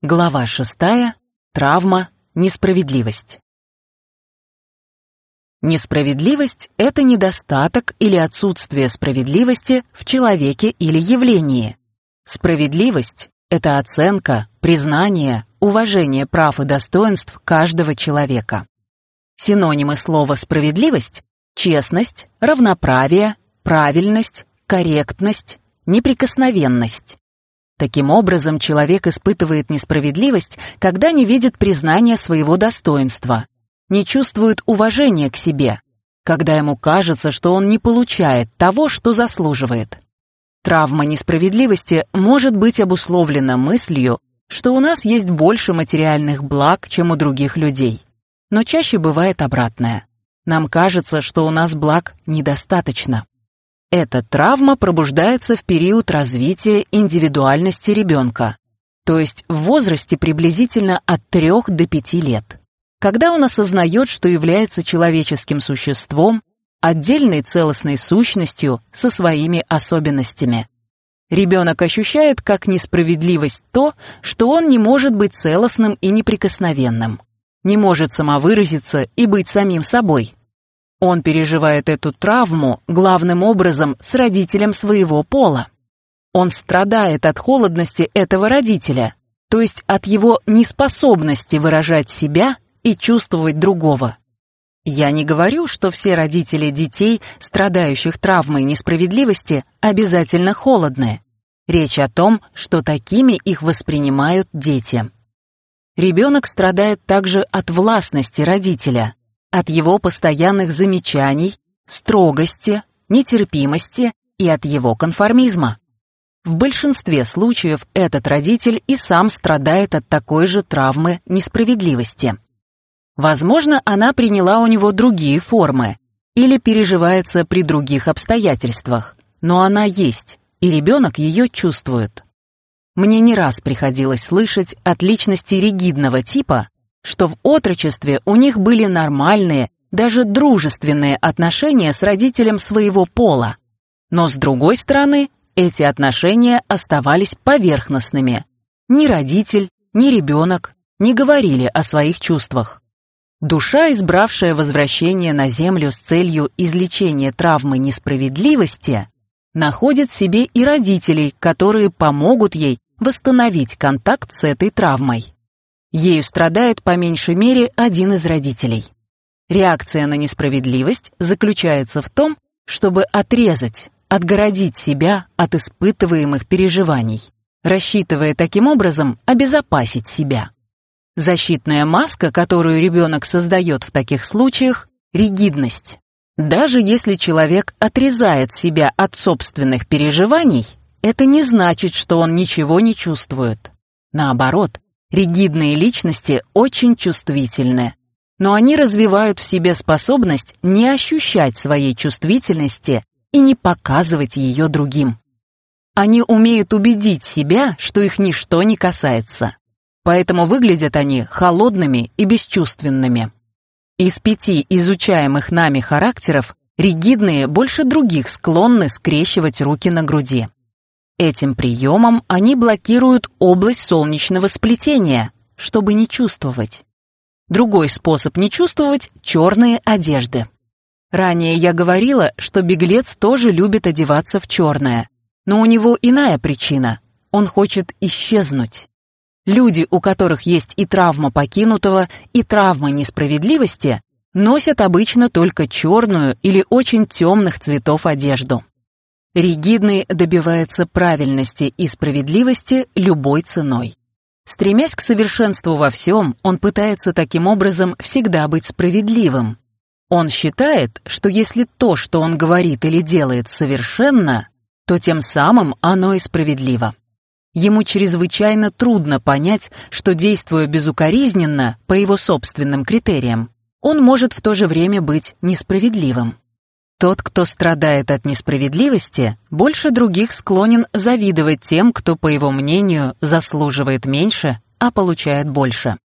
Глава шестая. Травма. Несправедливость. Несправедливость – это недостаток или отсутствие справедливости в человеке или явлении. Справедливость – это оценка, признание, уважение прав и достоинств каждого человека. Синонимы слова «справедливость» – честность, равноправие, правильность, корректность, неприкосновенность. Таким образом, человек испытывает несправедливость, когда не видит признания своего достоинства, не чувствует уважения к себе, когда ему кажется, что он не получает того, что заслуживает. Травма несправедливости может быть обусловлена мыслью, что у нас есть больше материальных благ, чем у других людей. Но чаще бывает обратное. Нам кажется, что у нас благ недостаточно. Эта травма пробуждается в период развития индивидуальности ребенка, то есть в возрасте приблизительно от 3 до 5 лет, когда он осознает, что является человеческим существом, отдельной целостной сущностью со своими особенностями. Ребенок ощущает как несправедливость то, что он не может быть целостным и неприкосновенным, не может самовыразиться и быть самим собой, он переживает эту травму главным образом с родителем своего пола. Он страдает от холодности этого родителя, то есть от его неспособности выражать себя и чувствовать другого. Я не говорю, что все родители детей, страдающих травмой несправедливости, обязательно холодные. Речь о том, что такими их воспринимают дети. Ребенок страдает также от властности родителя, от его постоянных замечаний, строгости, нетерпимости и от его конформизма. В большинстве случаев этот родитель и сам страдает от такой же травмы несправедливости. Возможно, она приняла у него другие формы или переживается при других обстоятельствах, но она есть, и ребенок ее чувствует. Мне не раз приходилось слышать от личности ригидного типа, что в отрочестве у них были нормальные, даже дружественные отношения с родителем своего пола. Но с другой стороны, эти отношения оставались поверхностными. Ни родитель, ни ребенок не говорили о своих чувствах. Душа, избравшая возвращение на Землю с целью излечения травмы несправедливости, находит себе и родителей, которые помогут ей восстановить контакт с этой травмой. Ею страдает по меньшей мере один из родителей. Реакция на несправедливость заключается в том, чтобы отрезать, отгородить себя от испытываемых переживаний, рассчитывая таким образом обезопасить себя. Защитная маска, которую ребенок создает в таких случаях, ригидность. Даже если человек отрезает себя от собственных переживаний, это не значит, что он ничего не чувствует. Наоборот, Ригидные личности очень чувствительны, но они развивают в себе способность не ощущать своей чувствительности и не показывать ее другим. Они умеют убедить себя, что их ничто не касается. Поэтому выглядят они холодными и бесчувственными. Из пяти изучаемых нами характеров ригидные больше других склонны скрещивать руки на груди. Этим приемом они блокируют область солнечного сплетения, чтобы не чувствовать. Другой способ не чувствовать – черные одежды. Ранее я говорила, что беглец тоже любит одеваться в черное, но у него иная причина – он хочет исчезнуть. Люди, у которых есть и травма покинутого, и травма несправедливости, носят обычно только черную или очень темных цветов одежду. Ригидный добивается правильности и справедливости любой ценой. Стремясь к совершенству во всем, он пытается таким образом всегда быть справедливым. Он считает, что если то, что он говорит или делает, совершенно, то тем самым оно и справедливо. Ему чрезвычайно трудно понять, что, действуя безукоризненно, по его собственным критериям, он может в то же время быть несправедливым. Тот, кто страдает от несправедливости, больше других склонен завидовать тем, кто, по его мнению, заслуживает меньше, а получает больше.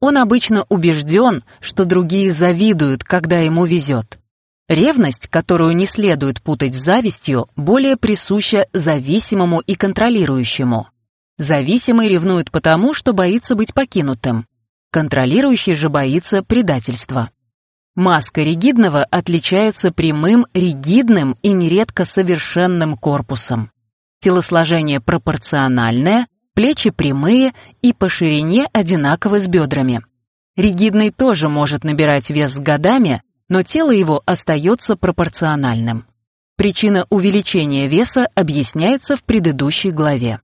Он обычно убежден, что другие завидуют, когда ему везет. Ревность, которую не следует путать с завистью, более присуща зависимому и контролирующему. Зависимый ревнует потому, что боится быть покинутым. Контролирующий же боится предательства. Маска ригидного отличается прямым, ригидным и нередко совершенным корпусом. Телосложение пропорциональное, плечи прямые и по ширине одинаковы с бедрами. Ригидный тоже может набирать вес с годами, но тело его остается пропорциональным. Причина увеличения веса объясняется в предыдущей главе.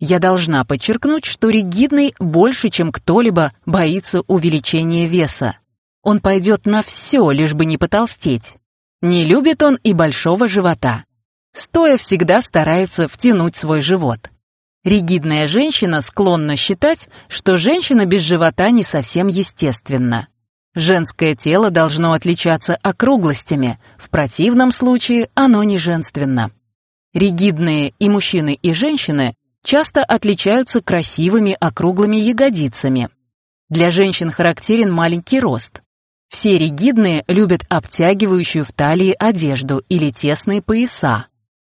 Я должна подчеркнуть, что ригидный больше, чем кто-либо, боится увеличения веса. Он пойдет на все, лишь бы не потолстеть. Не любит он и большого живота. Стоя всегда старается втянуть свой живот. Ригидная женщина склонна считать, что женщина без живота не совсем естественна. Женское тело должно отличаться округлостями, в противном случае оно не женственно. Ригидные и мужчины, и женщины часто отличаются красивыми округлыми ягодицами. Для женщин характерен маленький рост. Все ригидные любят обтягивающую в талии одежду или тесные пояса.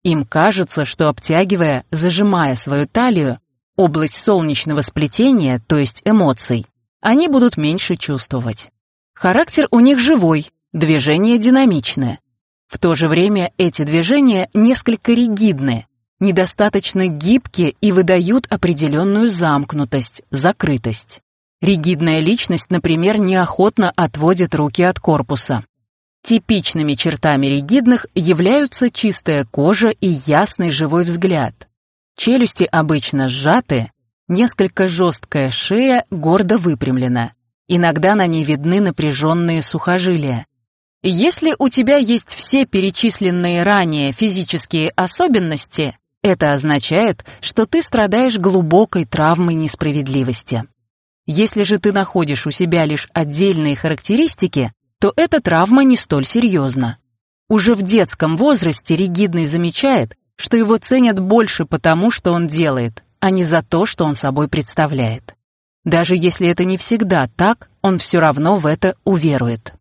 Им кажется, что обтягивая, зажимая свою талию, область солнечного сплетения, то есть эмоций, они будут меньше чувствовать. Характер у них живой, движения динамичны. В то же время эти движения несколько ригидны, недостаточно гибкие и выдают определенную замкнутость, закрытость. Ригидная личность, например, неохотно отводит руки от корпуса. Типичными чертами ригидных являются чистая кожа и ясный живой взгляд. Челюсти обычно сжаты, несколько жесткая шея гордо выпрямлена. Иногда на ней видны напряженные сухожилия. Если у тебя есть все перечисленные ранее физические особенности, это означает, что ты страдаешь глубокой травмой несправедливости. Если же ты находишь у себя лишь отдельные характеристики, то эта травма не столь серьезна. Уже в детском возрасте ригидный замечает, что его ценят больше потому, что он делает, а не за то, что он собой представляет. Даже если это не всегда так, он все равно в это уверует.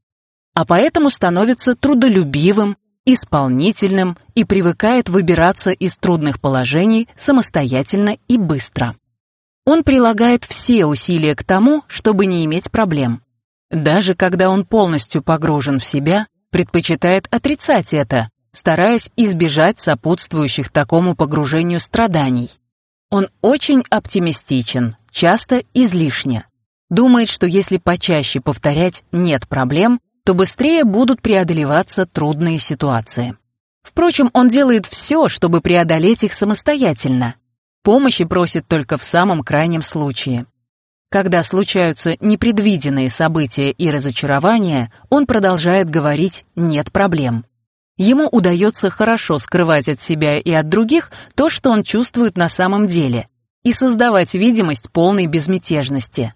А поэтому становится трудолюбивым, исполнительным и привыкает выбираться из трудных положений самостоятельно и быстро. Он прилагает все усилия к тому, чтобы не иметь проблем. Даже когда он полностью погружен в себя, предпочитает отрицать это, стараясь избежать сопутствующих такому погружению страданий. Он очень оптимистичен, часто излишне. Думает, что если почаще повторять «нет проблем», то быстрее будут преодолеваться трудные ситуации. Впрочем, он делает все, чтобы преодолеть их самостоятельно. Помощи просит только в самом крайнем случае. Когда случаются непредвиденные события и разочарования, он продолжает говорить «нет проблем». Ему удается хорошо скрывать от себя и от других то, что он чувствует на самом деле, и создавать видимость полной безмятежности.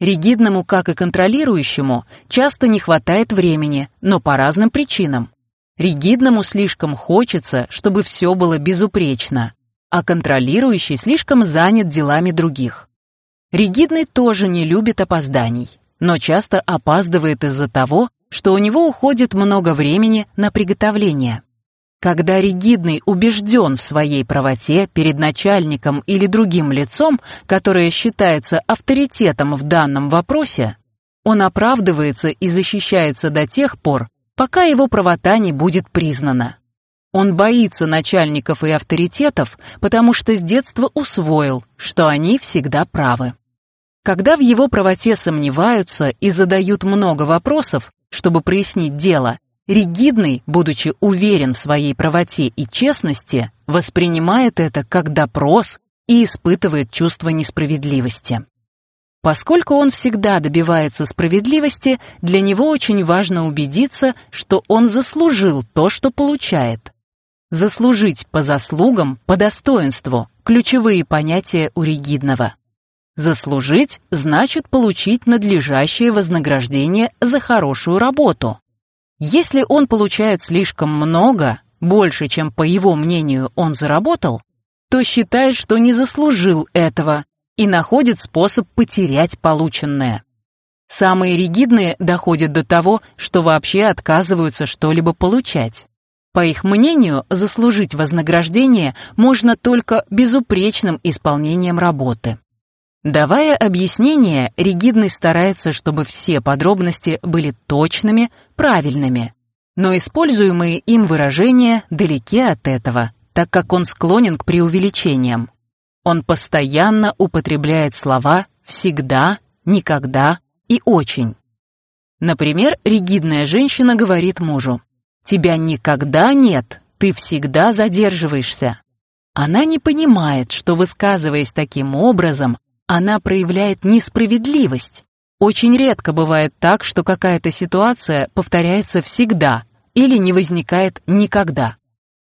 Ригидному, как и контролирующему, часто не хватает времени, но по разным причинам. Ригидному слишком хочется, чтобы все было безупречно, а контролирующий слишком занят делами других. Ригидный тоже не любит опозданий, но часто опаздывает из-за того, что у него уходит много времени на приготовление. Когда ригидный убежден в своей правоте перед начальником или другим лицом, которое считается авторитетом в данном вопросе, он оправдывается и защищается до тех пор, пока его правота не будет признана. Он боится начальников и авторитетов, потому что с детства усвоил, что они всегда правы. Когда в его правоте сомневаются и задают много вопросов, чтобы прояснить дело, ригидный, будучи уверен в своей правоте и честности, воспринимает это как допрос и испытывает чувство несправедливости. Поскольку он всегда добивается справедливости, для него очень важно убедиться, что он заслужил то, что получает. Заслужить по заслугам, по достоинству – ключевые понятия у ригидного. Заслужить значит получить надлежащее вознаграждение за хорошую работу. Если он получает слишком много, больше, чем, по его мнению, он заработал, то считает, что не заслужил этого и находит способ потерять полученное. Самые ригидные доходят до того, что вообще отказываются что-либо получать. По их мнению, заслужить вознаграждение можно только безупречным исполнением работы. Давая объяснение, ригидный старается, чтобы все подробности были точными, правильными. Но используемые им выражения далеки от этого, так как он склонен к преувеличениям. Он постоянно употребляет слова «всегда», «никогда» и «очень». Например, ригидная женщина говорит мужу «Тебя никогда нет, ты всегда задерживаешься». Она не понимает, что, высказываясь таким образом, она проявляет несправедливость. Очень редко бывает так, что какая-то ситуация повторяется всегда или не возникает никогда.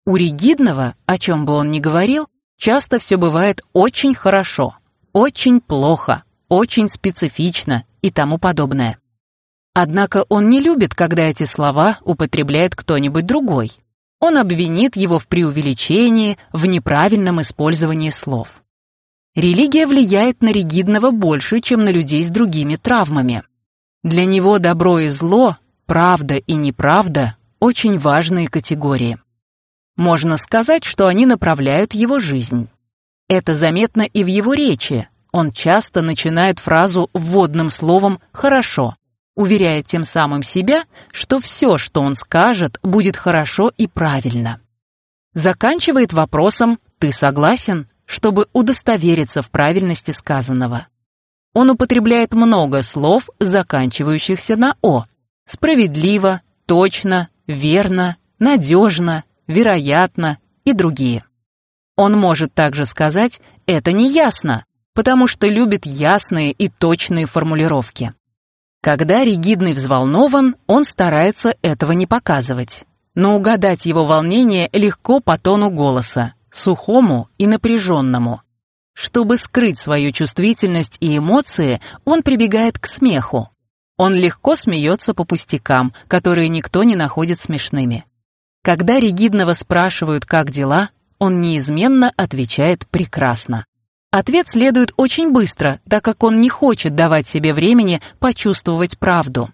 У ригидного, о чем бы он ни говорил, часто все бывает очень хорошо, очень плохо, очень специфично и тому подобное. Однако он не любит, когда эти слова употребляет кто-нибудь другой. Он обвинит его в преувеличении, в неправильном использовании слов. Религия влияет на ригидного больше, чем на людей с другими травмами. Для него добро и зло, правда и неправда – очень важные категории. Можно сказать, что они направляют его жизнь. Это заметно и в его речи. Он часто начинает фразу вводным словом «хорошо», уверяя тем самым себя, что все, что он скажет, будет хорошо и правильно. Заканчивает вопросом «ты согласен?», чтобы удостовериться в правильности сказанного. Он употребляет много слов, заканчивающихся на «о». Справедливо, точно, верно, надежно, вероятно и другие. Он может также сказать «это не ясно», потому что любит ясные и точные формулировки. Когда ригидный взволнован, он старается этого не показывать. Но угадать его волнение легко по тону голоса, сухому и напряженному. Чтобы скрыть свою чувствительность и эмоции, он прибегает к смеху. Он легко смеется по пустякам, которые никто не находит смешными. Когда ригидного спрашивают, как дела, он неизменно отвечает «прекрасно». Ответ следует очень быстро, так как он не хочет давать себе времени почувствовать правду.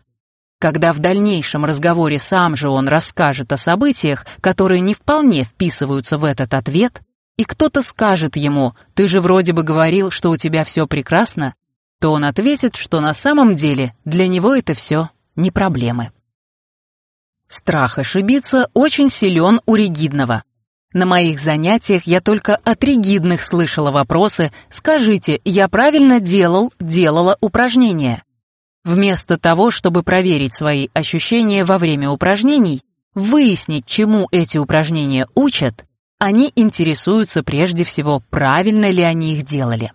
Когда в дальнейшем разговоре сам же он расскажет о событиях, которые не вполне вписываются в этот ответ, и кто-то скажет ему «ты же вроде бы говорил, что у тебя все прекрасно», то он ответит, что на самом деле для него это все не проблемы. Страх ошибиться очень силен у ригидного. На моих занятиях я только от ригидных слышала вопросы «Скажите, я правильно делал, делала упражнения?» Вместо того, чтобы проверить свои ощущения во время упражнений, выяснить, чему эти упражнения учат, они интересуются прежде всего, правильно ли они их делали.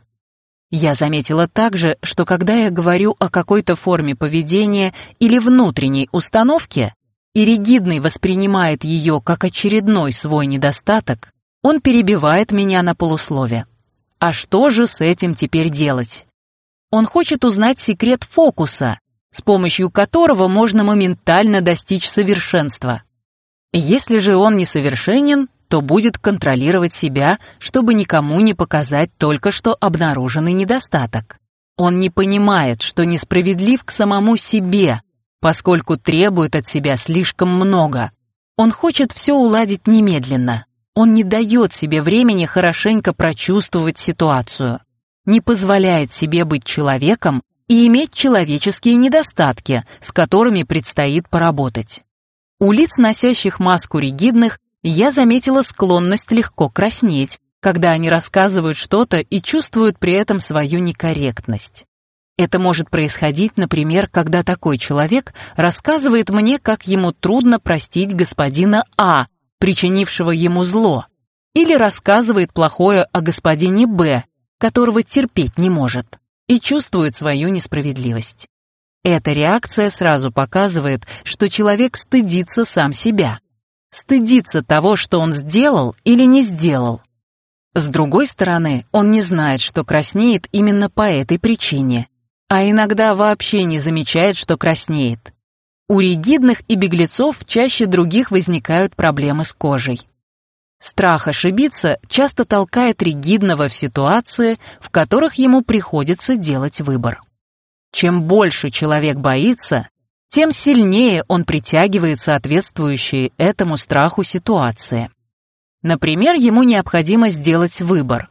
Я заметила также, что когда я говорю о какой-то форме поведения или внутренней установке, и ригидный воспринимает ее как очередной свой недостаток, он перебивает меня на полуслове. А что же с этим теперь делать? Он хочет узнать секрет фокуса, с помощью которого можно моментально достичь совершенства. Если же он несовершенен, то будет контролировать себя, чтобы никому не показать только что обнаруженный недостаток. Он не понимает, что несправедлив к самому себе, поскольку требует от себя слишком много. Он хочет все уладить немедленно. Он не дает себе времени хорошенько прочувствовать ситуацию, не позволяет себе быть человеком и иметь человеческие недостатки, с которыми предстоит поработать. У лиц, носящих маску ригидных, я заметила склонность легко краснеть, когда они рассказывают что-то и чувствуют при этом свою некорректность. Это может происходить, например, когда такой человек рассказывает мне, как ему трудно простить господина А, причинившего ему зло, или рассказывает плохое о господине Б, которого терпеть не может, и чувствует свою несправедливость. Эта реакция сразу показывает, что человек стыдится сам себя, стыдится того, что он сделал или не сделал. С другой стороны, он не знает, что краснеет именно по этой причине – а иногда вообще не замечает, что краснеет. У ригидных и беглецов чаще других возникают проблемы с кожей. Страх ошибиться часто толкает ригидного в ситуации, в которых ему приходится делать выбор. Чем больше человек боится, тем сильнее он притягивает соответствующие этому страху ситуации. Например, ему необходимо сделать выбор.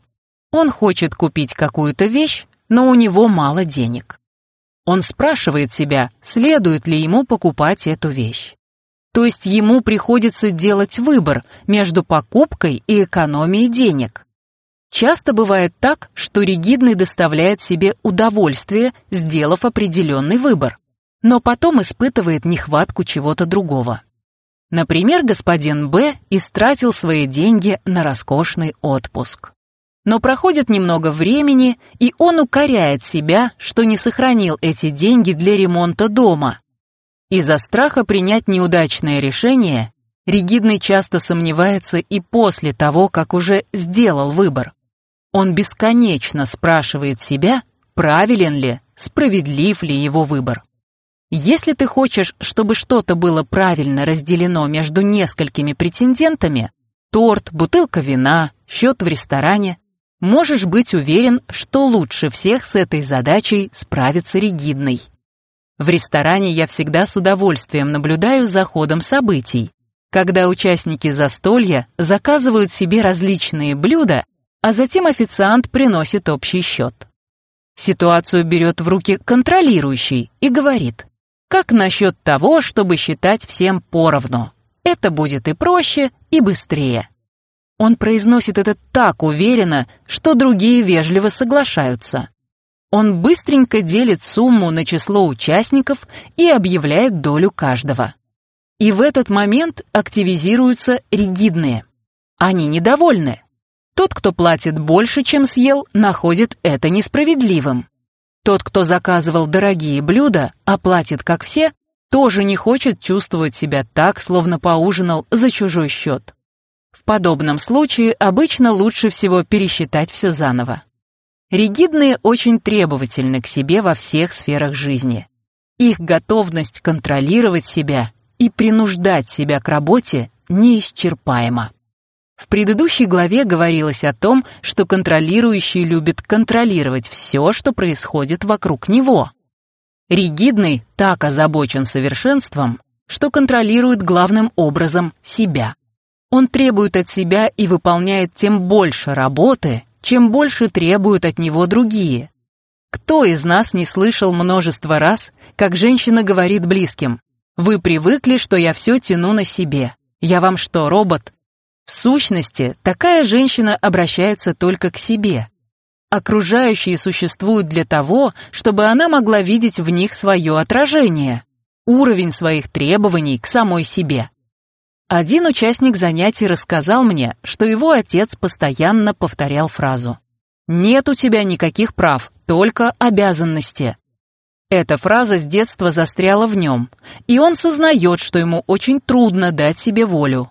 Он хочет купить какую-то вещь, но у него мало денег. Он спрашивает себя, следует ли ему покупать эту вещь. То есть ему приходится делать выбор между покупкой и экономией денег. Часто бывает так, что ригидный доставляет себе удовольствие, сделав определенный выбор, но потом испытывает нехватку чего-то другого. Например, господин Б истратил свои деньги на роскошный отпуск. Но проходит немного времени, и он укоряет себя, что не сохранил эти деньги для ремонта дома. Из-за страха принять неудачное решение, Ригидный часто сомневается и после того, как уже сделал выбор. Он бесконечно спрашивает себя, правилен ли, справедлив ли его выбор. Если ты хочешь, чтобы что-то было правильно разделено между несколькими претендентами, торт, бутылка вина, счет в ресторане, можешь быть уверен, что лучше всех с этой задачей справится Ригидный. В ресторане я всегда с удовольствием наблюдаю за ходом событий, когда участники застолья заказывают себе различные блюда, а затем официант приносит общий счет. Ситуацию берет в руки контролирующий и говорит, как насчет того, чтобы считать всем поровну? Это будет и проще, и быстрее. Он произносит это так уверенно, что другие вежливо соглашаются. Он быстренько делит сумму на число участников и объявляет долю каждого. И в этот момент активизируются ригидные. Они недовольны. Тот, кто платит больше, чем съел, находит это несправедливым. Тот, кто заказывал дорогие блюда, а платит как все, тоже не хочет чувствовать себя так, словно поужинал за чужой счет. В подобном случае обычно лучше всего пересчитать все заново. Ригидные очень требовательны к себе во всех сферах жизни. Их готовность контролировать себя и принуждать себя к работе неисчерпаема. В предыдущей главе говорилось о том, что контролирующий любит контролировать все, что происходит вокруг него. Ригидный так озабочен совершенством, что контролирует главным образом себя. Он требует от себя и выполняет тем больше работы, чем больше требуют от него другие. Кто из нас не слышал множество раз, как женщина говорит близким, «Вы привыкли, что я все тяну на себе. Я вам что, робот?» В сущности, такая женщина обращается только к себе. Окружающие существуют для того, чтобы она могла видеть в них свое отражение, уровень своих требований к самой себе. Один участник занятий рассказал мне, что его отец постоянно повторял фразу «Нет у тебя никаких прав, только обязанности». Эта фраза с детства застряла в нем, и он сознает, что ему очень трудно дать себе волю.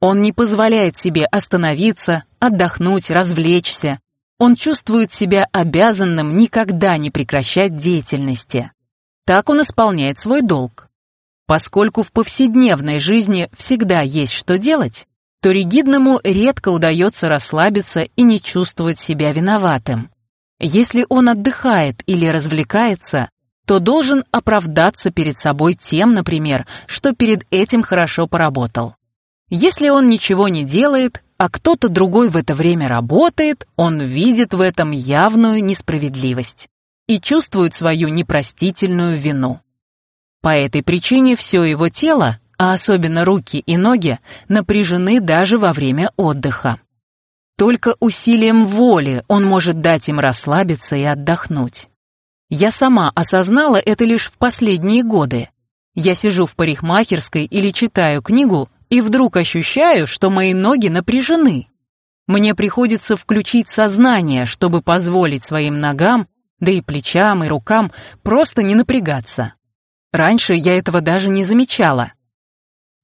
Он не позволяет себе остановиться, отдохнуть, развлечься. Он чувствует себя обязанным никогда не прекращать деятельности. Так он исполняет свой долг. Поскольку в повседневной жизни всегда есть что делать, то ригидному редко удается расслабиться и не чувствовать себя виноватым. Если он отдыхает или развлекается, то должен оправдаться перед собой тем, например, что перед этим хорошо поработал. Если он ничего не делает, а кто-то другой в это время работает, он видит в этом явную несправедливость и чувствует свою непростительную вину. По этой причине все его тело, а особенно руки и ноги, напряжены даже во время отдыха. Только усилием воли он может дать им расслабиться и отдохнуть. Я сама осознала это лишь в последние годы. Я сижу в парикмахерской или читаю книгу, и вдруг ощущаю, что мои ноги напряжены. Мне приходится включить сознание, чтобы позволить своим ногам, да и плечам, и рукам просто не напрягаться. Раньше я этого даже не замечала.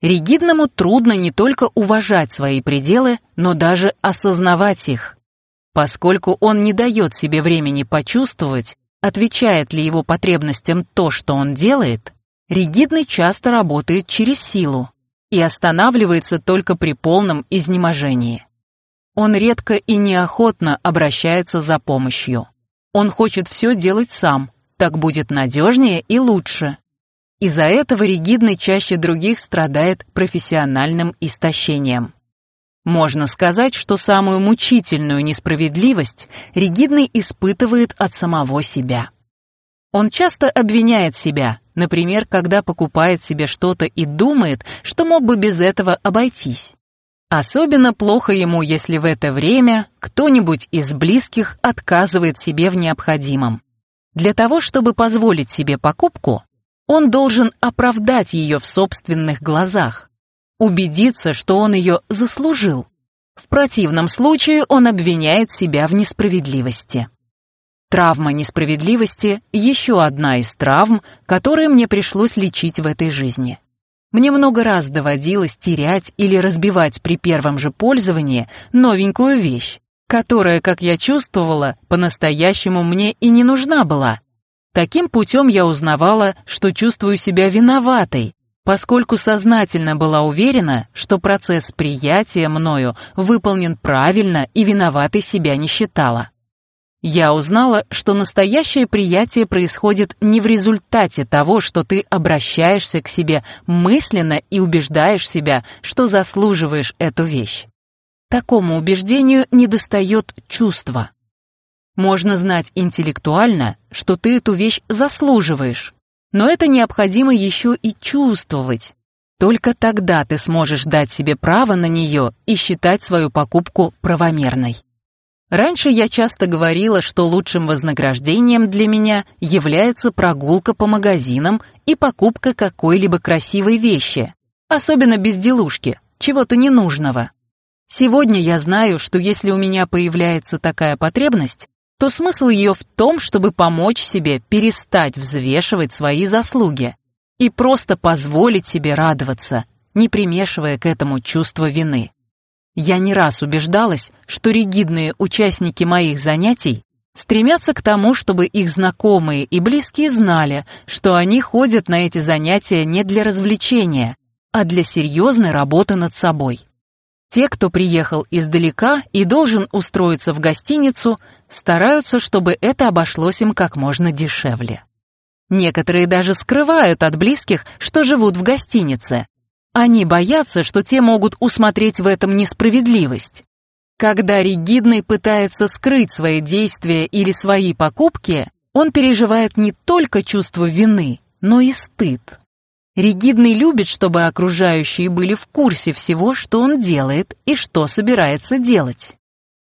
Ригидному трудно не только уважать свои пределы, но даже осознавать их. Поскольку он не дает себе времени почувствовать, отвечает ли его потребностям то, что он делает, ригидный часто работает через силу и останавливается только при полном изнеможении. Он редко и неохотно обращается за помощью. Он хочет все делать сам, так будет надежнее и лучше. Из-за этого ригидный чаще других страдает профессиональным истощением. Можно сказать, что самую мучительную несправедливость ригидный испытывает от самого себя. Он часто обвиняет себя, например, когда покупает себе что-то и думает, что мог бы без этого обойтись. Особенно плохо ему, если в это время кто-нибудь из близких отказывает себе в необходимом. Для того, чтобы позволить себе покупку, он должен оправдать ее в собственных глазах, убедиться, что он ее заслужил. В противном случае он обвиняет себя в несправедливости. Травма несправедливости – еще одна из травм, которые мне пришлось лечить в этой жизни. Мне много раз доводилось терять или разбивать при первом же пользовании новенькую вещь, которая, как я чувствовала, по-настоящему мне и не нужна была. Таким путем я узнавала, что чувствую себя виноватой, поскольку сознательно была уверена, что процесс приятия мною выполнен правильно и виноватой себя не считала. Я узнала, что настоящее приятие происходит не в результате того, что ты обращаешься к себе мысленно и убеждаешь себя, что заслуживаешь эту вещь. Такому убеждению недостает чувства. Можно знать интеллектуально, что ты эту вещь заслуживаешь, но это необходимо еще и чувствовать. Только тогда ты сможешь дать себе право на нее и считать свою покупку правомерной. Раньше я часто говорила, что лучшим вознаграждением для меня является прогулка по магазинам и покупка какой-либо красивой вещи, особенно безделушки, чего-то ненужного. Сегодня я знаю, что если у меня появляется такая потребность, то смысл ее в том, чтобы помочь себе перестать взвешивать свои заслуги и просто позволить себе радоваться, не примешивая к этому чувство вины. Я не раз убеждалась, что ригидные участники моих занятий стремятся к тому, чтобы их знакомые и близкие знали, что они ходят на эти занятия не для развлечения, а для серьезной работы над собой. Те, кто приехал издалека и должен устроиться в гостиницу, стараются, чтобы это обошлось им как можно дешевле. Некоторые даже скрывают от близких, что живут в гостинице, они боятся, что те могут усмотреть в этом несправедливость. Когда ригидный пытается скрыть свои действия или свои покупки, он переживает не только чувство вины, но и стыд. Ригидный любит, чтобы окружающие были в курсе всего, что он делает и что собирается делать.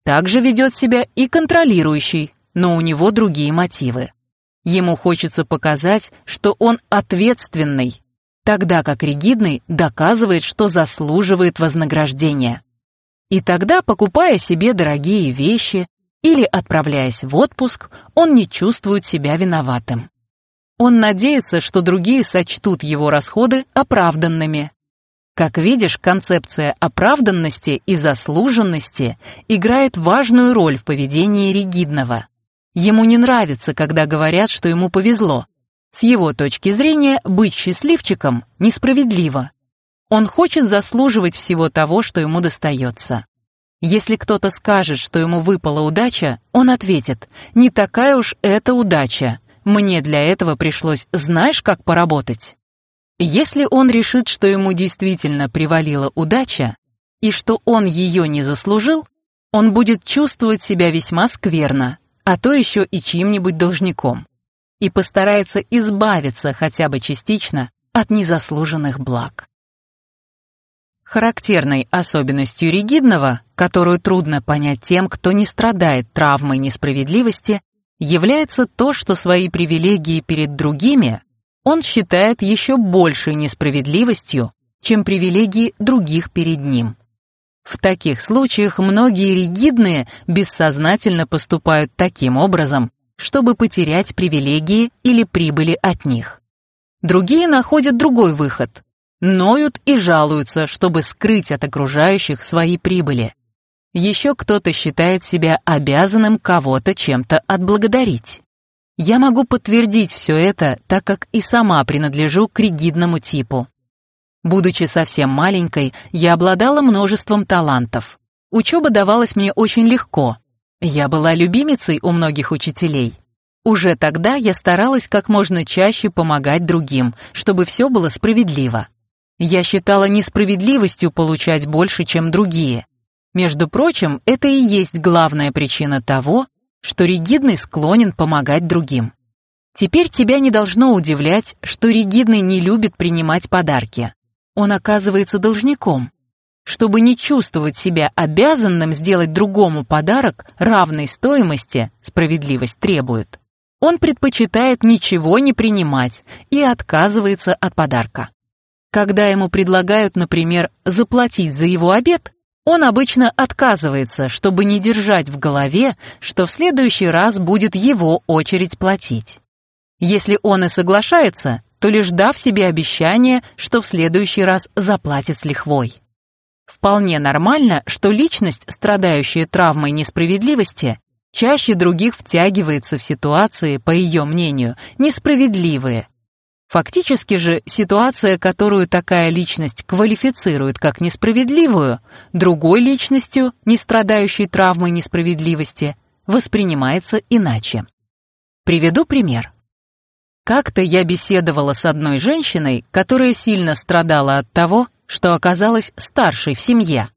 Также ведет себя и контролирующий, но у него другие мотивы. Ему хочется показать, что он ответственный, тогда как ригидный доказывает, что заслуживает вознаграждения. И тогда, покупая себе дорогие вещи или отправляясь в отпуск, он не чувствует себя виноватым. Он надеется, что другие сочтут его расходы оправданными. Как видишь, концепция оправданности и заслуженности играет важную роль в поведении ригидного. Ему не нравится, когда говорят, что ему повезло, с его точки зрения, быть счастливчиком несправедливо. Он хочет заслуживать всего того, что ему достается. Если кто-то скажет, что ему выпала удача, он ответит, не такая уж это удача, мне для этого пришлось знаешь как поработать. Если он решит, что ему действительно привалила удача, и что он ее не заслужил, он будет чувствовать себя весьма скверно, а то еще и чьим-нибудь должником и постарается избавиться хотя бы частично от незаслуженных благ. Характерной особенностью ригидного, которую трудно понять тем, кто не страдает травмой несправедливости, является то, что свои привилегии перед другими он считает еще большей несправедливостью, чем привилегии других перед ним. В таких случаях многие ригидные бессознательно поступают таким образом, чтобы потерять привилегии или прибыли от них. Другие находят другой выход. Ноют и жалуются, чтобы скрыть от окружающих свои прибыли. Еще кто-то считает себя обязанным кого-то чем-то отблагодарить. Я могу подтвердить все это, так как и сама принадлежу к ригидному типу. Будучи совсем маленькой, я обладала множеством талантов. Учеба давалась мне очень легко, я была любимицей у многих учителей. Уже тогда я старалась как можно чаще помогать другим, чтобы все было справедливо. Я считала несправедливостью получать больше, чем другие. Между прочим, это и есть главная причина того, что ригидный склонен помогать другим. Теперь тебя не должно удивлять, что ригидный не любит принимать подарки. Он оказывается должником. Чтобы не чувствовать себя обязанным сделать другому подарок равной стоимости, справедливость требует. Он предпочитает ничего не принимать и отказывается от подарка. Когда ему предлагают, например, заплатить за его обед, он обычно отказывается, чтобы не держать в голове, что в следующий раз будет его очередь платить. Если он и соглашается, то лишь дав себе обещание, что в следующий раз заплатит с лихвой. Вполне нормально, что личность, страдающая травмой несправедливости, чаще других втягивается в ситуации, по ее мнению, несправедливые. Фактически же ситуация, которую такая личность квалифицирует как несправедливую, другой личностью, не страдающей травмой несправедливости, воспринимается иначе. Приведу пример. Как-то я беседовала с одной женщиной, которая сильно страдала от того, что оказалась старшей в семье.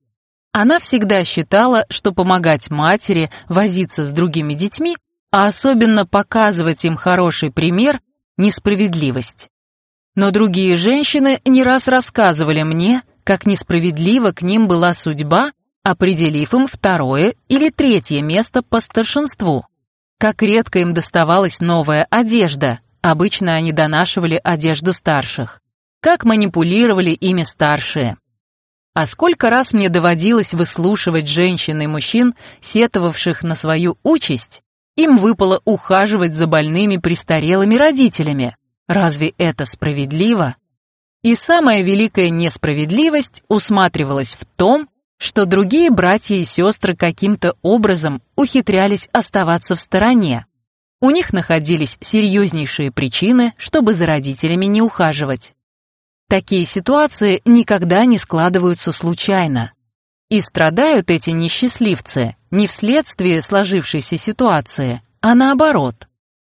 Она всегда считала, что помогать матери, возиться с другими детьми, а особенно показывать им хороший пример – несправедливость. Но другие женщины не раз рассказывали мне, как несправедлива к ним была судьба, определив им второе или третье место по старшинству. Как редко им доставалась новая одежда, обычно они донашивали одежду старших. Как манипулировали ими старшие. А сколько раз мне доводилось выслушивать женщин и мужчин, сетовавших на свою участь, им выпало ухаживать за больными престарелыми родителями. Разве это справедливо? И самая великая несправедливость усматривалась в том, что другие братья и сестры каким-то образом ухитрялись оставаться в стороне. У них находились серьезнейшие причины, чтобы за родителями не ухаживать. Такие ситуации никогда не складываются случайно. И страдают эти несчастливцы не вследствие сложившейся ситуации, а наоборот.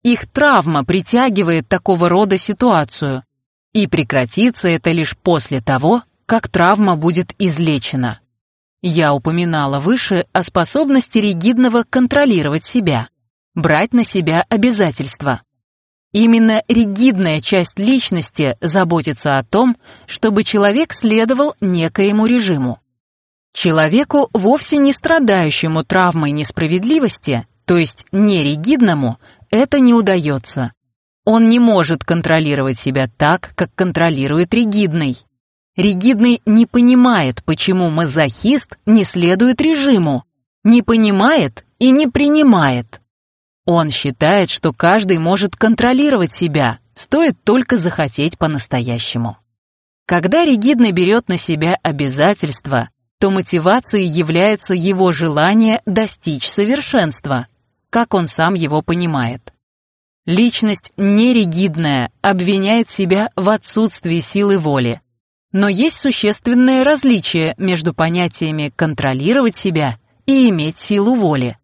Их травма притягивает такого рода ситуацию, и прекратится это лишь после того, как травма будет излечена. Я упоминала выше о способности ригидного контролировать себя, брать на себя обязательства. Именно ригидная часть личности заботится о том, чтобы человек следовал некоему режиму. Человеку, вовсе не страдающему травмой несправедливости, то есть неригидному, это не удается. Он не может контролировать себя так, как контролирует ригидный. Ригидный не понимает, почему мазохист не следует режиму, не понимает и не принимает. Он считает, что каждый может контролировать себя, стоит только захотеть по-настоящему. Когда ригидный берет на себя обязательства, то мотивацией является его желание достичь совершенства, как он сам его понимает. Личность неригидная обвиняет себя в отсутствии силы воли. Но есть существенное различие между понятиями «контролировать себя» и «иметь силу воли».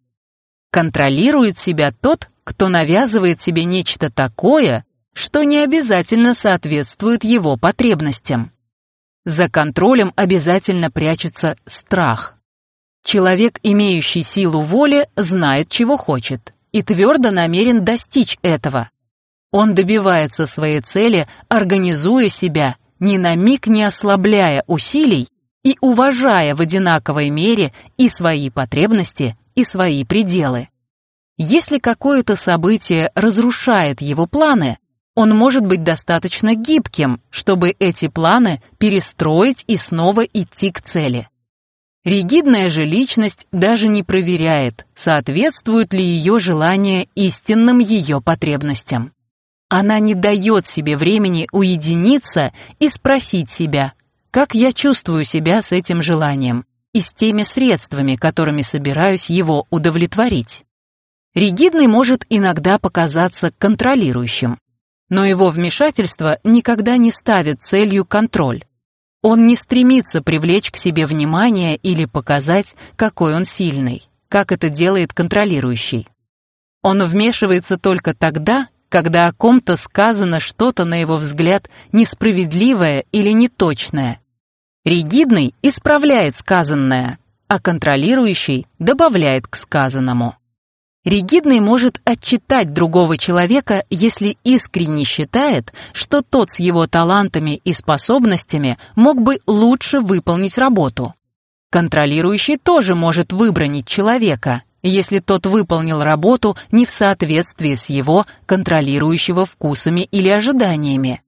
Контролирует себя тот, кто навязывает себе нечто такое, что не обязательно соответствует его потребностям. За контролем обязательно прячется страх. Человек, имеющий силу воли, знает, чего хочет, и твердо намерен достичь этого. Он добивается своей цели, организуя себя, ни на миг не ослабляя усилий и уважая в одинаковой мере и свои потребности, и свои пределы. Если какое-то событие разрушает его планы, он может быть достаточно гибким, чтобы эти планы перестроить и снова идти к цели. Ригидная же личность даже не проверяет, соответствуют ли ее желания истинным ее потребностям. Она не дает себе времени уединиться и спросить себя, как я чувствую себя с этим желанием, и с теми средствами, которыми собираюсь его удовлетворить. Ригидный может иногда показаться контролирующим, но его вмешательство никогда не ставит целью контроль. Он не стремится привлечь к себе внимание или показать, какой он сильный, как это делает контролирующий. Он вмешивается только тогда, когда о ком-то сказано что-то, на его взгляд, несправедливое или неточное. Ригидный исправляет сказанное, а контролирующий добавляет к сказанному. Ригидный может отчитать другого человека, если искренне считает, что тот с его талантами и способностями мог бы лучше выполнить работу. Контролирующий тоже может выбронить человека, если тот выполнил работу не в соответствии с его контролирующего вкусами или ожиданиями.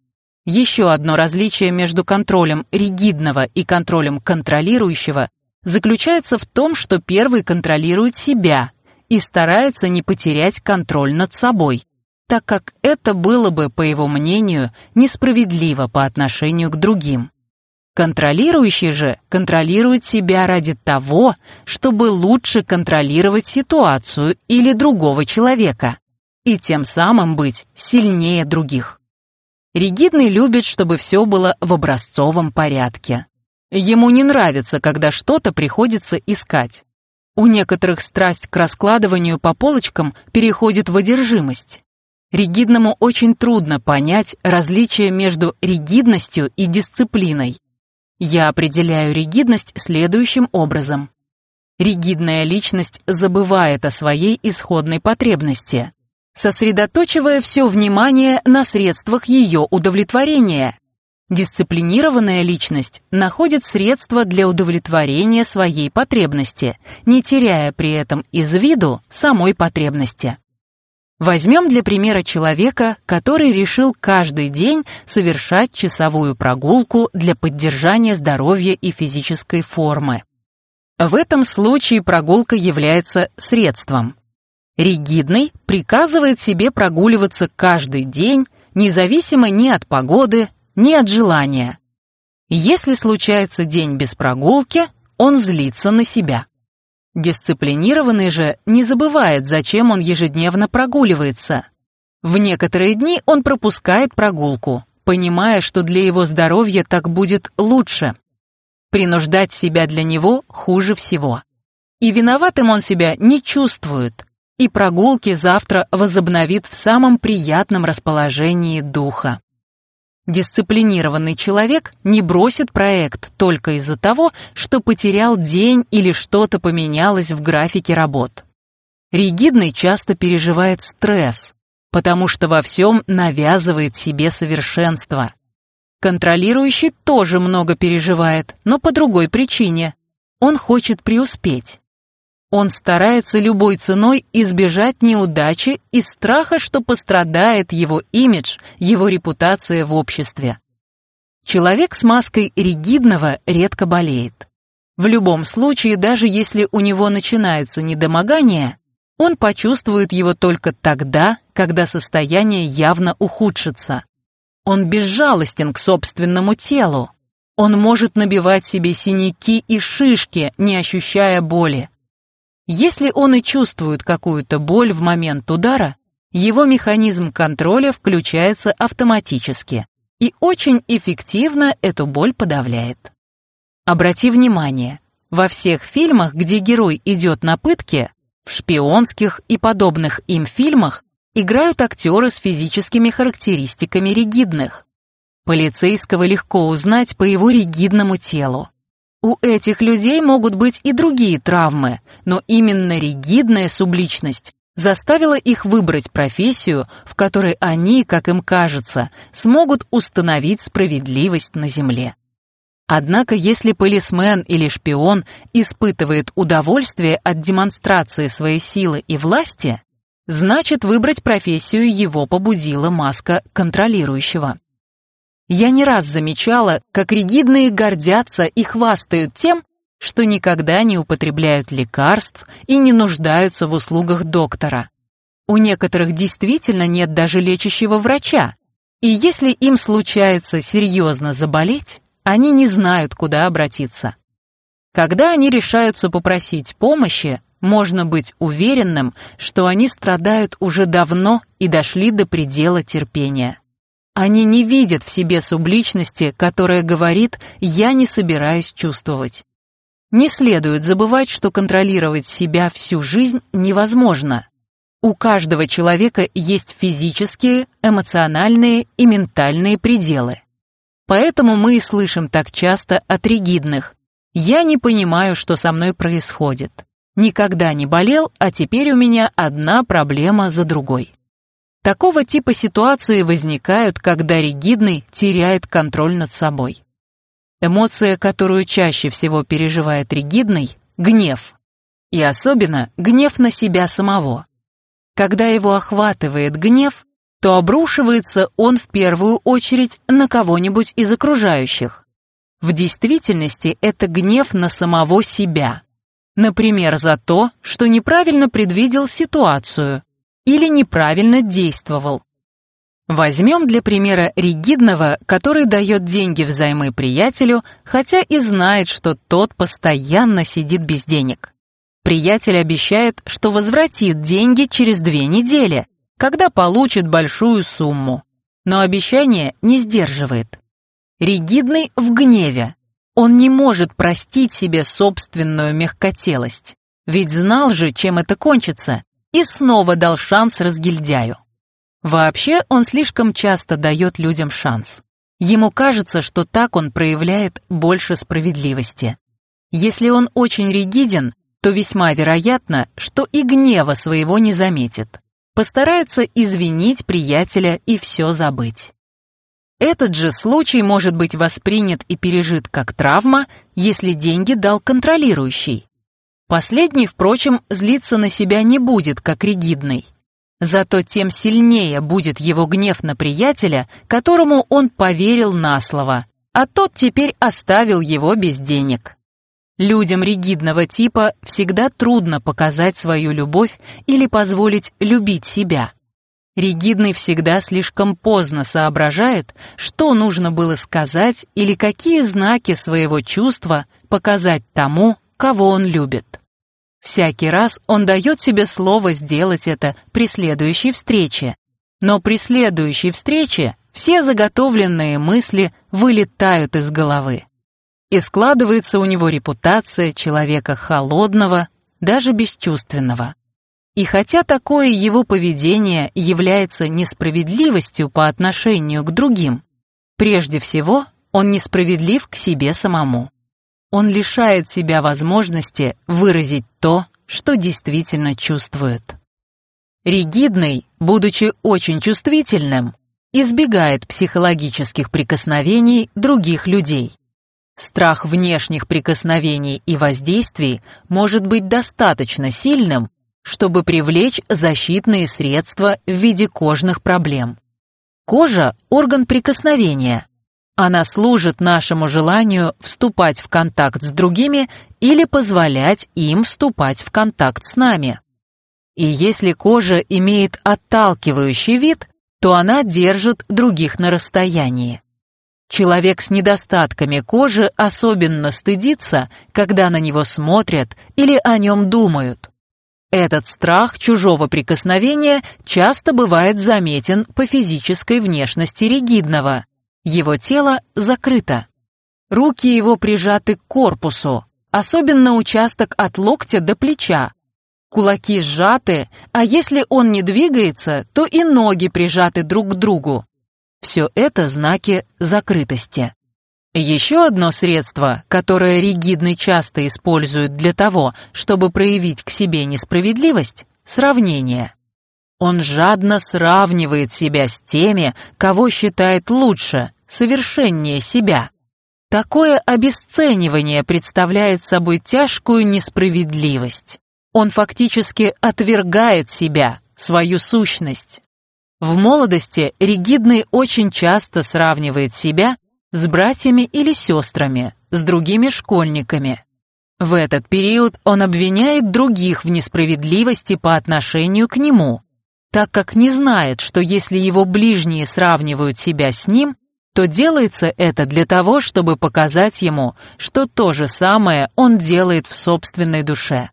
Еще одно различие между контролем ригидного и контролем контролирующего заключается в том, что первый контролирует себя и старается не потерять контроль над собой, так как это было бы, по его мнению, несправедливо по отношению к другим. Контролирующий же контролирует себя ради того, чтобы лучше контролировать ситуацию или другого человека и тем самым быть сильнее других. Ригидный любит, чтобы все было в образцовом порядке. Ему не нравится, когда что-то приходится искать. У некоторых страсть к раскладыванию по полочкам переходит в одержимость. Ригидному очень трудно понять различие между ригидностью и дисциплиной. Я определяю ригидность следующим образом. Ригидная личность забывает о своей исходной потребности, сосредоточивая все внимание на средствах ее удовлетворения. Дисциплинированная личность находит средства для удовлетворения своей потребности, не теряя при этом из виду самой потребности. Возьмем для примера человека, который решил каждый день совершать часовую прогулку для поддержания здоровья и физической формы. В этом случае прогулка является средством. Ригидный приказывает себе прогуливаться каждый день, независимо ни от погоды, ни от желания. Если случается день без прогулки, он злится на себя. Дисциплинированный же не забывает, зачем он ежедневно прогуливается. В некоторые дни он пропускает прогулку, понимая, что для его здоровья так будет лучше. Принуждать себя для него хуже всего. И виноватым он себя не чувствует, и прогулки завтра возобновит в самом приятном расположении духа. Дисциплинированный человек не бросит проект только из-за того, что потерял день или что-то поменялось в графике работ. Ригидный часто переживает стресс, потому что во всем навязывает себе совершенство. Контролирующий тоже много переживает, но по другой причине. Он хочет преуспеть. Он старается любой ценой избежать неудачи из страха, что пострадает его имидж, его репутация в обществе. Человек с маской ригидного редко болеет. В любом случае, даже если у него начинается недомогание, он почувствует его только тогда, когда состояние явно ухудшится. Он безжалостен к собственному телу. Он может набивать себе синяки и шишки, не ощущая боли. Если он и чувствует какую-то боль в момент удара, его механизм контроля включается автоматически и очень эффективно эту боль подавляет. Обрати внимание, во всех фильмах, где герой идет на пытки, в шпионских и подобных им фильмах играют актеры с физическими характеристиками ригидных. Полицейского легко узнать по его ригидному телу. У этих людей могут быть и другие травмы, но именно ригидная субличность заставила их выбрать профессию, в которой они, как им кажется, смогут установить справедливость на Земле. Однако, если полисмен или шпион испытывает удовольствие от демонстрации своей силы и власти, значит, выбрать профессию его побудила маска контролирующего. Я не раз замечала, как ригидные гордятся и хвастают тем, что никогда не употребляют лекарств и не нуждаются в услугах доктора. У некоторых действительно нет даже лечащего врача, и если им случается серьезно заболеть, они не знают, куда обратиться. Когда они решаются попросить помощи, можно быть уверенным, что они страдают уже давно и дошли до предела терпения. Они не видят в себе субличности, которая говорит «я не собираюсь чувствовать». Не следует забывать, что контролировать себя всю жизнь невозможно. У каждого человека есть физические, эмоциональные и ментальные пределы. Поэтому мы и слышим так часто от ригидных «Я не понимаю, что со мной происходит. Никогда не болел, а теперь у меня одна проблема за другой». Такого типа ситуации возникают, когда ригидный теряет контроль над собой. Эмоция, которую чаще всего переживает ригидный – гнев. И особенно гнев на себя самого. Когда его охватывает гнев, то обрушивается он в первую очередь на кого-нибудь из окружающих. В действительности это гнев на самого себя. Например, за то, что неправильно предвидел ситуацию или неправильно действовал. Возьмем для примера ригидного, который дает деньги взаймы приятелю, хотя и знает, что тот постоянно сидит без денег. Приятель обещает, что возвратит деньги через две недели, когда получит большую сумму. Но обещание не сдерживает. Ригидный в гневе. Он не может простить себе собственную мягкотелость. Ведь знал же, чем это кончится, и снова дал шанс разгильдяю. Вообще, он слишком часто дает людям шанс. Ему кажется, что так он проявляет больше справедливости. Если он очень ригиден, то весьма вероятно, что и гнева своего не заметит постарается извинить приятеля и все забыть. Этот же случай может быть воспринят и пережит как травма, если деньги дал контролирующий. Последний, впрочем, злиться на себя не будет, как ригидный. Зато тем сильнее будет его гнев на приятеля, которому он поверил на слово, а тот теперь оставил его без денег. Людям ригидного типа всегда трудно показать свою любовь или позволить любить себя. Ригидный всегда слишком поздно соображает, что нужно было сказать или какие знаки своего чувства показать тому, кого он любит. Всякий раз он дает себе слово сделать это при следующей встрече. Но при следующей встрече все заготовленные мысли вылетают из головы и складывается у него репутация человека холодного, даже бесчувственного. И хотя такое его поведение является несправедливостью по отношению к другим, прежде всего он несправедлив к себе самому. Он лишает себя возможности выразить то, что действительно чувствует. Ригидный, будучи очень чувствительным, избегает психологических прикосновений других людей. Страх внешних прикосновений и воздействий может быть достаточно сильным, чтобы привлечь защитные средства в виде кожных проблем. Кожа – орган прикосновения. Она служит нашему желанию вступать в контакт с другими или позволять им вступать в контакт с нами. И если кожа имеет отталкивающий вид, то она держит других на расстоянии. Человек с недостатками кожи особенно стыдится, когда на него смотрят или о нем думают. Этот страх чужого прикосновения часто бывает заметен по физической внешности ригидного. Его тело закрыто. Руки его прижаты к корпусу, особенно участок от локтя до плеча. Кулаки сжаты, а если он не двигается, то и ноги прижаты друг к другу. Все это знаки закрытости. Еще одно средство, которое ригидный часто использует для того, чтобы проявить к себе несправедливость – сравнение. Он жадно сравнивает себя с теми, кого считает лучше, совершеннее себя. Такое обесценивание представляет собой тяжкую несправедливость. Он фактически отвергает себя, свою сущность. В молодости ригидный очень часто сравнивает себя с братьями или сестрами, с другими школьниками. В этот период он обвиняет других в несправедливости по отношению к нему, так как не знает, что если его ближние сравнивают себя с ним, то делается это для того, чтобы показать ему, что то же самое он делает в собственной душе.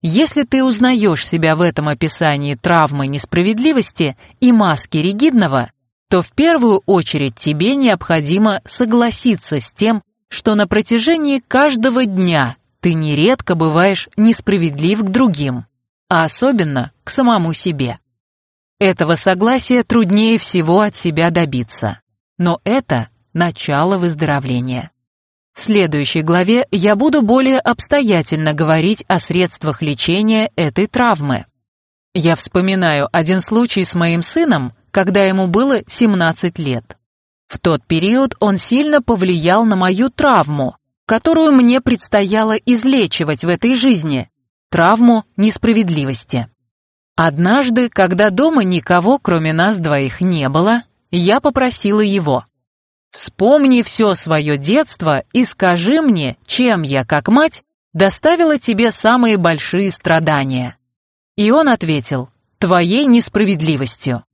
Если ты узнаешь себя в этом описании травмы несправедливости и маски ригидного, то в первую очередь тебе необходимо согласиться с тем, что на протяжении каждого дня ты нередко бываешь несправедлив к другим. а особенно к самому себе. Этого согласия труднее всего от себя добиться, но это начало выздоровления. В следующей главе я буду более обстоятельно говорить о средствах лечения этой травмы. Я вспоминаю один случай с моим сыном, когда ему было 17 лет. В тот период он сильно повлиял на мою травму, которую мне предстояло излечивать в этой жизни, травму несправедливости. Однажды, когда дома никого, кроме нас двоих, не было, я попросила его. «Вспомни все свое детство и скажи мне, чем я, как мать, доставила тебе самые большие страдания». И он ответил, «Твоей несправедливостью».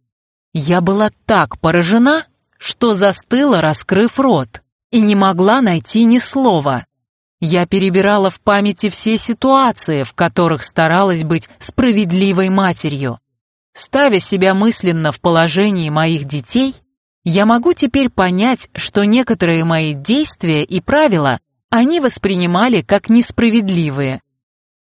Я была так поражена, что застыла, раскрыв рот, и не могла найти ни слова. Я перебирала в памяти все ситуации, в которых старалась быть справедливой матерью. Ставя себя мысленно в положении моих детей, я могу теперь понять, что некоторые мои действия и правила они воспринимали как несправедливые.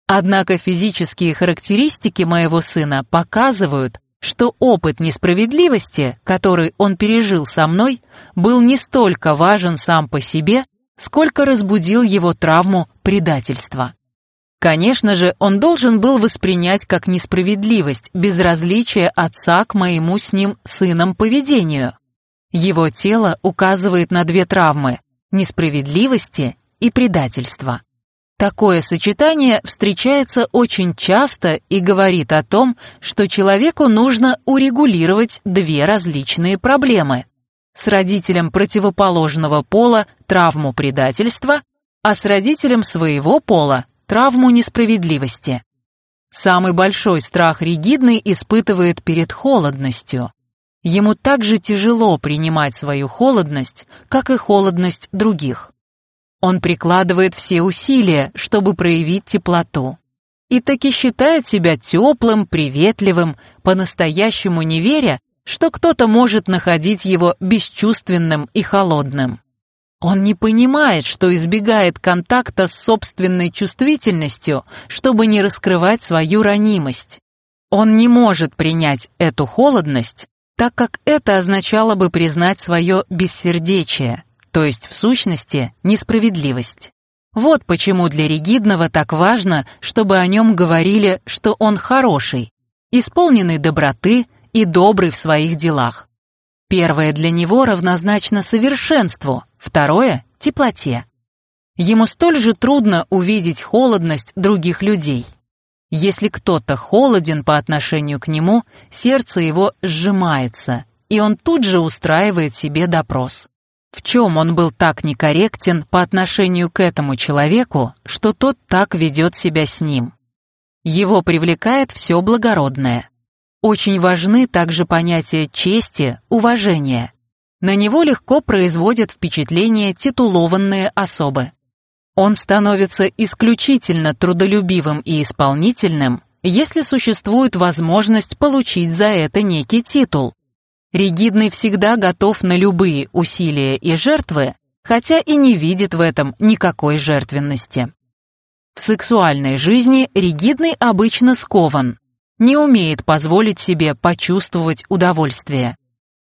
Однако физические характеристики моего сына показывают, что опыт несправедливости, который он пережил со мной, был не столько важен сам по себе, сколько разбудил его травму предательства. Конечно же, он должен был воспринять как несправедливость безразличие отца к моему с ним сыном поведению. Его тело указывает на две травмы – несправедливости и предательства. Такое сочетание встречается очень часто и говорит о том, что человеку нужно урегулировать две различные проблемы с родителем противоположного пола травму предательства, а с родителем своего пола травму несправедливости. Самый большой страх ригидный испытывает перед холодностью. Ему так же тяжело принимать свою холодность, как и холодность других. Он прикладывает все усилия, чтобы проявить теплоту. И таки считает себя теплым, приветливым, по-настоящему не веря, что кто-то может находить его бесчувственным и холодным. Он не понимает, что избегает контакта с собственной чувствительностью, чтобы не раскрывать свою ранимость. Он не может принять эту холодность, так как это означало бы признать свое бессердечие, то есть в сущности несправедливость. Вот почему для Ригидного так важно, чтобы о нем говорили, что он хороший, исполненный доброты, и добрый в своих делах. Первое для него равнозначно совершенству, второе – теплоте. Ему столь же трудно увидеть холодность других людей. Если кто-то холоден по отношению к нему, сердце его сжимается, и он тут же устраивает себе допрос. В чем он был так некорректен по отношению к этому человеку, что тот так ведет себя с ним? Его привлекает все благородное. Очень важны также понятия чести, уважения. На него легко производят впечатление титулованные особы. Он становится исключительно трудолюбивым и исполнительным, если существует возможность получить за это некий титул. Ригидный всегда готов на любые усилия и жертвы, хотя и не видит в этом никакой жертвенности. В сексуальной жизни ригидный обычно скован, не умеет позволить себе почувствовать удовольствие.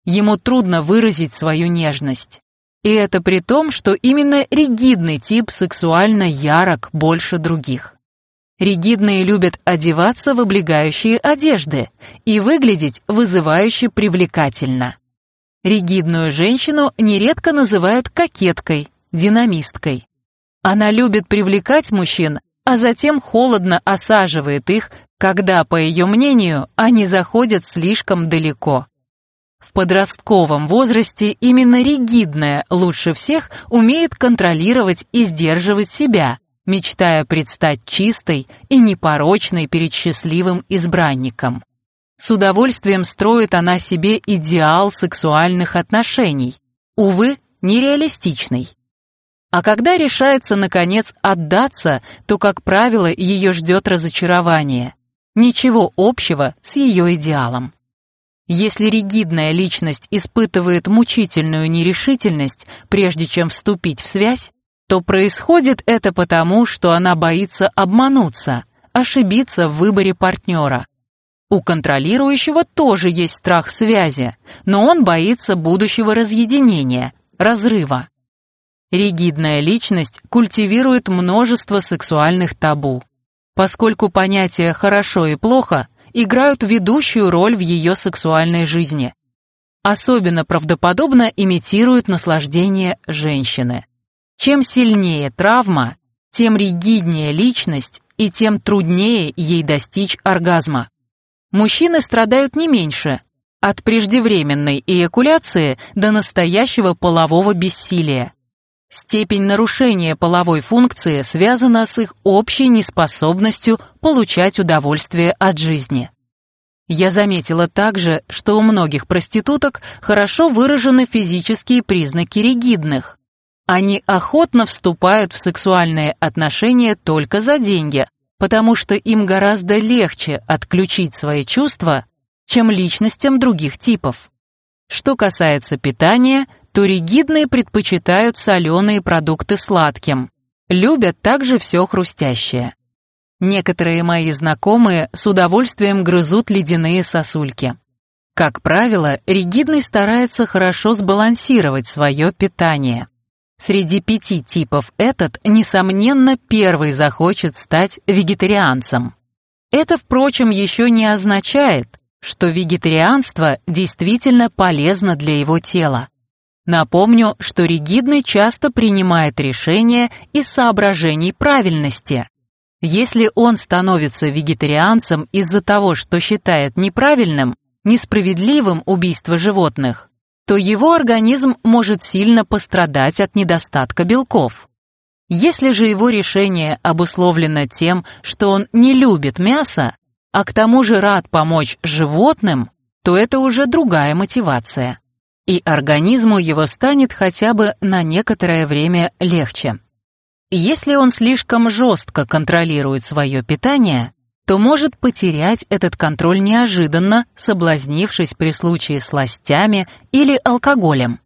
Ему трудно выразить свою нежность. И это при том, что именно ригидный тип сексуально ярок больше других. Ригидные любят одеваться в облегающие одежды и выглядеть вызывающе привлекательно. Ригидную женщину нередко называют кокеткой, динамисткой. Она любит привлекать мужчин, а затем холодно осаживает их когда, по ее мнению, они заходят слишком далеко. В подростковом возрасте именно ригидная лучше всех умеет контролировать и сдерживать себя, мечтая предстать чистой и непорочной перед счастливым избранником. С удовольствием строит она себе идеал сексуальных отношений, увы, нереалистичный. А когда решается, наконец, отдаться, то, как правило, ее ждет разочарование ничего общего с ее идеалом. Если ригидная личность испытывает мучительную нерешительность, прежде чем вступить в связь, то происходит это потому, что она боится обмануться, ошибиться в выборе партнера. У контролирующего тоже есть страх связи, но он боится будущего разъединения, разрыва. Ригидная личность культивирует множество сексуальных табу, поскольку понятия «хорошо» и «плохо» играют ведущую роль в ее сексуальной жизни. Особенно правдоподобно имитируют наслаждение женщины. Чем сильнее травма, тем ригиднее личность и тем труднее ей достичь оргазма. Мужчины страдают не меньше, от преждевременной эякуляции до настоящего полового бессилия. Степень нарушения половой функции связана с их общей неспособностью получать удовольствие от жизни. Я заметила также, что у многих проституток хорошо выражены физические признаки ригидных. Они охотно вступают в сексуальные отношения только за деньги, потому что им гораздо легче отключить свои чувства, чем личностям других типов. Что касается питания, то ригидные предпочитают соленые продукты сладким, любят также все хрустящее. Некоторые мои знакомые с удовольствием грызут ледяные сосульки. Как правило, ригидный старается хорошо сбалансировать свое питание. Среди пяти типов этот, несомненно, первый захочет стать вегетарианцем. Это, впрочем, еще не означает, что вегетарианство действительно полезно для его тела. Напомню, что ригидный часто принимает решения из соображений правильности, если он становится вегетарианцем из-за того, что считает неправильным, несправедливым убийство животных, то его организм может сильно пострадать от недостатка белков. Если же его решение обусловлено тем, что он не любит мясо, а к тому же рад помочь животным, то это уже другая мотивация. И организму его станет хотя бы на некоторое время легче. Если он слишком жестко контролирует свое питание, то может потерять этот контроль неожиданно, соблазнившись при случае сластями или алкоголем.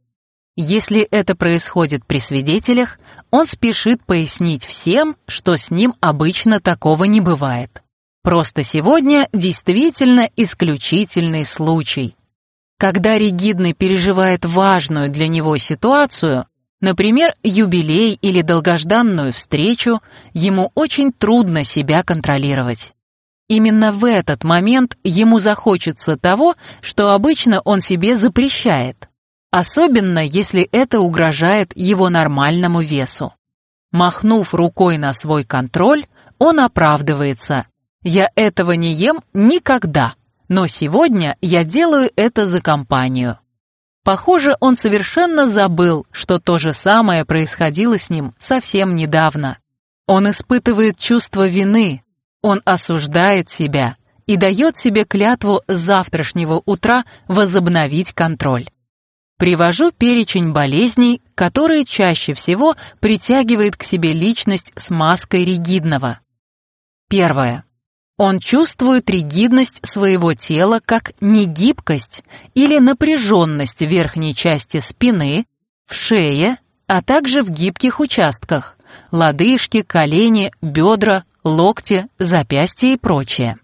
Если это происходит при свидетелях, он спешит пояснить всем, что с ним обычно такого не бывает. Просто сегодня действительно исключительный случай. Когда ригидный переживает важную для него ситуацию, Например, юбилей или долгожданную встречу, ему очень трудно себя контролировать. Именно в этот момент ему захочется того, что обычно он себе запрещает, особенно если это угрожает его нормальному весу. Махнув рукой на свой контроль, он оправдывается. «Я этого не ем никогда, но сегодня я делаю это за компанию». Похоже, он совершенно забыл, что то же самое происходило с ним совсем недавно. Он испытывает чувство вины, он осуждает себя и дает себе клятву с завтрашнего утра возобновить контроль. Привожу перечень болезней, которые чаще всего притягивает к себе личность с маской ригидного. Первое. Он чувствует ригидность своего тела как негибкость или напряженность верхней части спины, в шее, а также в гибких участках – лодыжки, колени, бедра, локти, запястья и прочее.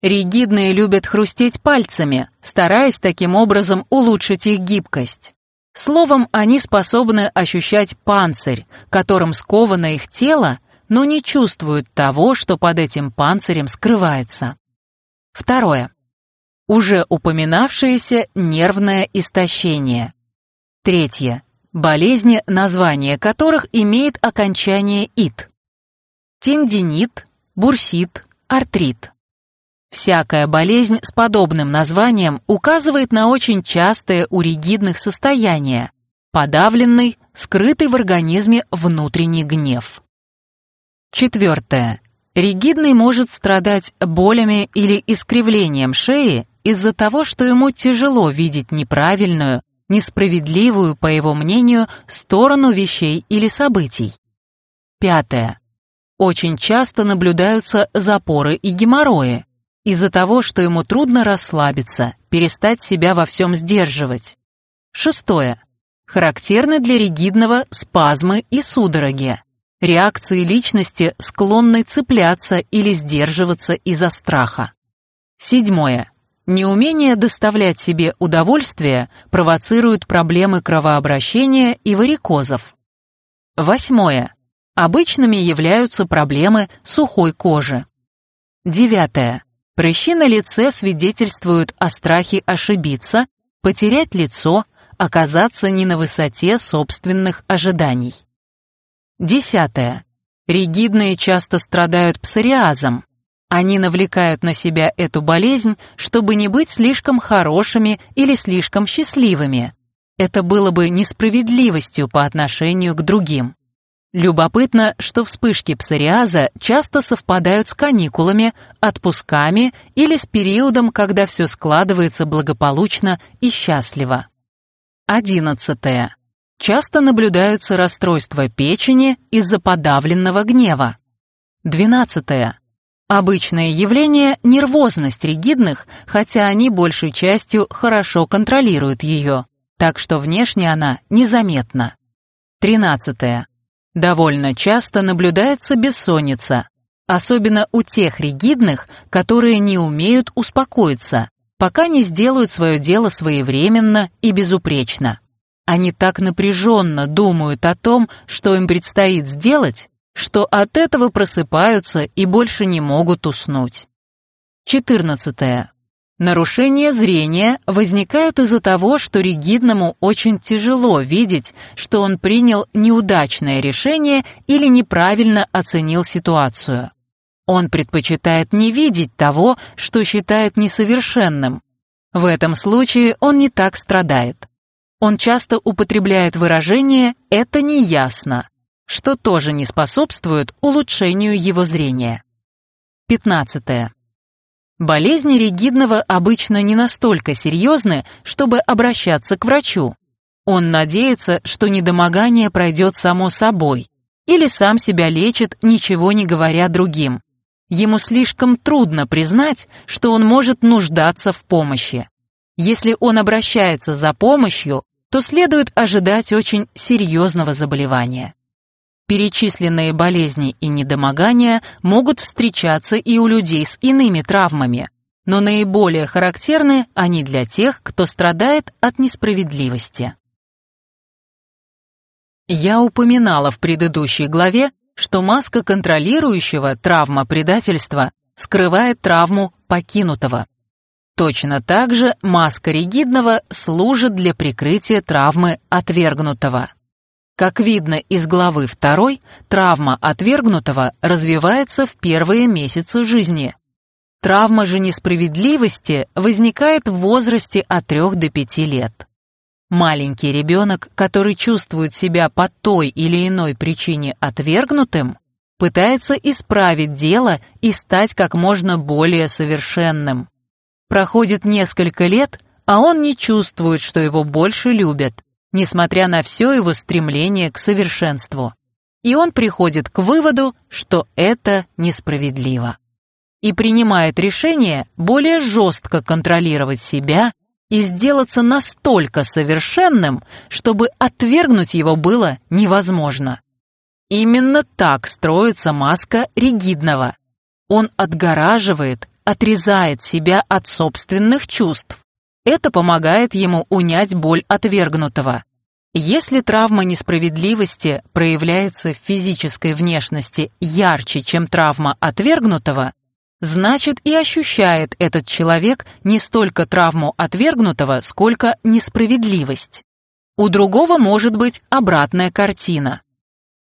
Ригидные любят хрустеть пальцами, стараясь таким образом улучшить их гибкость. Словом, они способны ощущать панцирь, которым сковано их тело, но не чувствуют того, что под этим панцирем скрывается. Второе. Уже упоминавшееся нервное истощение. Третье. Болезни, название которых имеет окончание «ит». Тендинит, бурсит, артрит. Всякая болезнь с подобным названием указывает на очень частое у ригидных состояние, подавленный, скрытый в организме внутренний гнев. Четвертое. Ригидный может страдать болями или искривлением шеи из-за того, что ему тяжело видеть неправильную, несправедливую, по его мнению, сторону вещей или событий. Пятое. Очень часто наблюдаются запоры и геморрои из-за того, что ему трудно расслабиться, перестать себя во всем сдерживать. Шестое. Характерны для ригидного спазмы и судороги. Реакции личности, склонной цепляться или сдерживаться из-за страха. Седьмое. Неумение доставлять себе удовольствие провоцирует проблемы кровообращения и варикозов. Восьмое. Обычными являются проблемы сухой кожи. Девятое. Прыщи на лице свидетельствуют о страхе ошибиться, потерять лицо, оказаться не на высоте собственных ожиданий. Десятое. Ригидные часто страдают псориазом. Они навлекают на себя эту болезнь, чтобы не быть слишком хорошими или слишком счастливыми. Это было бы несправедливостью по отношению к другим. Любопытно, что вспышки псориаза часто совпадают с каникулами, отпусками или с периодом, когда все складывается благополучно и счастливо. Одиннадцатое. Часто наблюдаются расстройства печени из-за подавленного гнева. Двенадцатое. Обычное явление – нервозность ригидных, хотя они большей частью хорошо контролируют ее, так что внешне она незаметна. Тринадцатое. Довольно часто наблюдается бессонница, особенно у тех ригидных, которые не умеют успокоиться, пока не сделают свое дело своевременно и безупречно. Они так напряженно думают о том, что им предстоит сделать, что от этого просыпаются и больше не могут уснуть. 14. Нарушения зрения возникают из-за того, что ригидному очень тяжело видеть, что он принял неудачное решение или неправильно оценил ситуацию. Он предпочитает не видеть того, что считает несовершенным. В этом случае он не так страдает. Он часто употребляет выражение «это неясно», что тоже не способствует улучшению его зрения. 15. Болезни ригидного обычно не настолько серьезны, чтобы обращаться к врачу. Он надеется, что недомогание пройдет само собой, или сам себя лечит, ничего не говоря другим. Ему слишком трудно признать, что он может нуждаться в помощи. Если он обращается за помощью, то следует ожидать очень серьезного заболевания. Перечисленные болезни и недомогания могут встречаться и у людей с иными травмами, но наиболее характерны они для тех, кто страдает от несправедливости. Я упоминала в предыдущей главе, что маска контролирующего травма предательства скрывает травму покинутого. Точно так же маска ригидного служит для прикрытия травмы отвергнутого. Как видно из главы 2, травма отвергнутого развивается в первые месяцы жизни. Травма же несправедливости возникает в возрасте от 3 до 5 лет. Маленький ребенок, который чувствует себя по той или иной причине отвергнутым, пытается исправить дело и стать как можно более совершенным. Проходит несколько лет, а он не чувствует, что его больше любят, несмотря на все его стремление к совершенству. И он приходит к выводу, что это несправедливо. И принимает решение более жестко контролировать себя и сделаться настолько совершенным, чтобы отвергнуть его было невозможно. Именно так строится маска ригидного. Он отгораживает, отрезает себя от собственных чувств. Это помогает ему унять боль отвергнутого. Если травма несправедливости проявляется в физической внешности ярче, чем травма отвергнутого, значит и ощущает этот человек не столько травму отвергнутого, сколько несправедливость. У другого может быть обратная картина.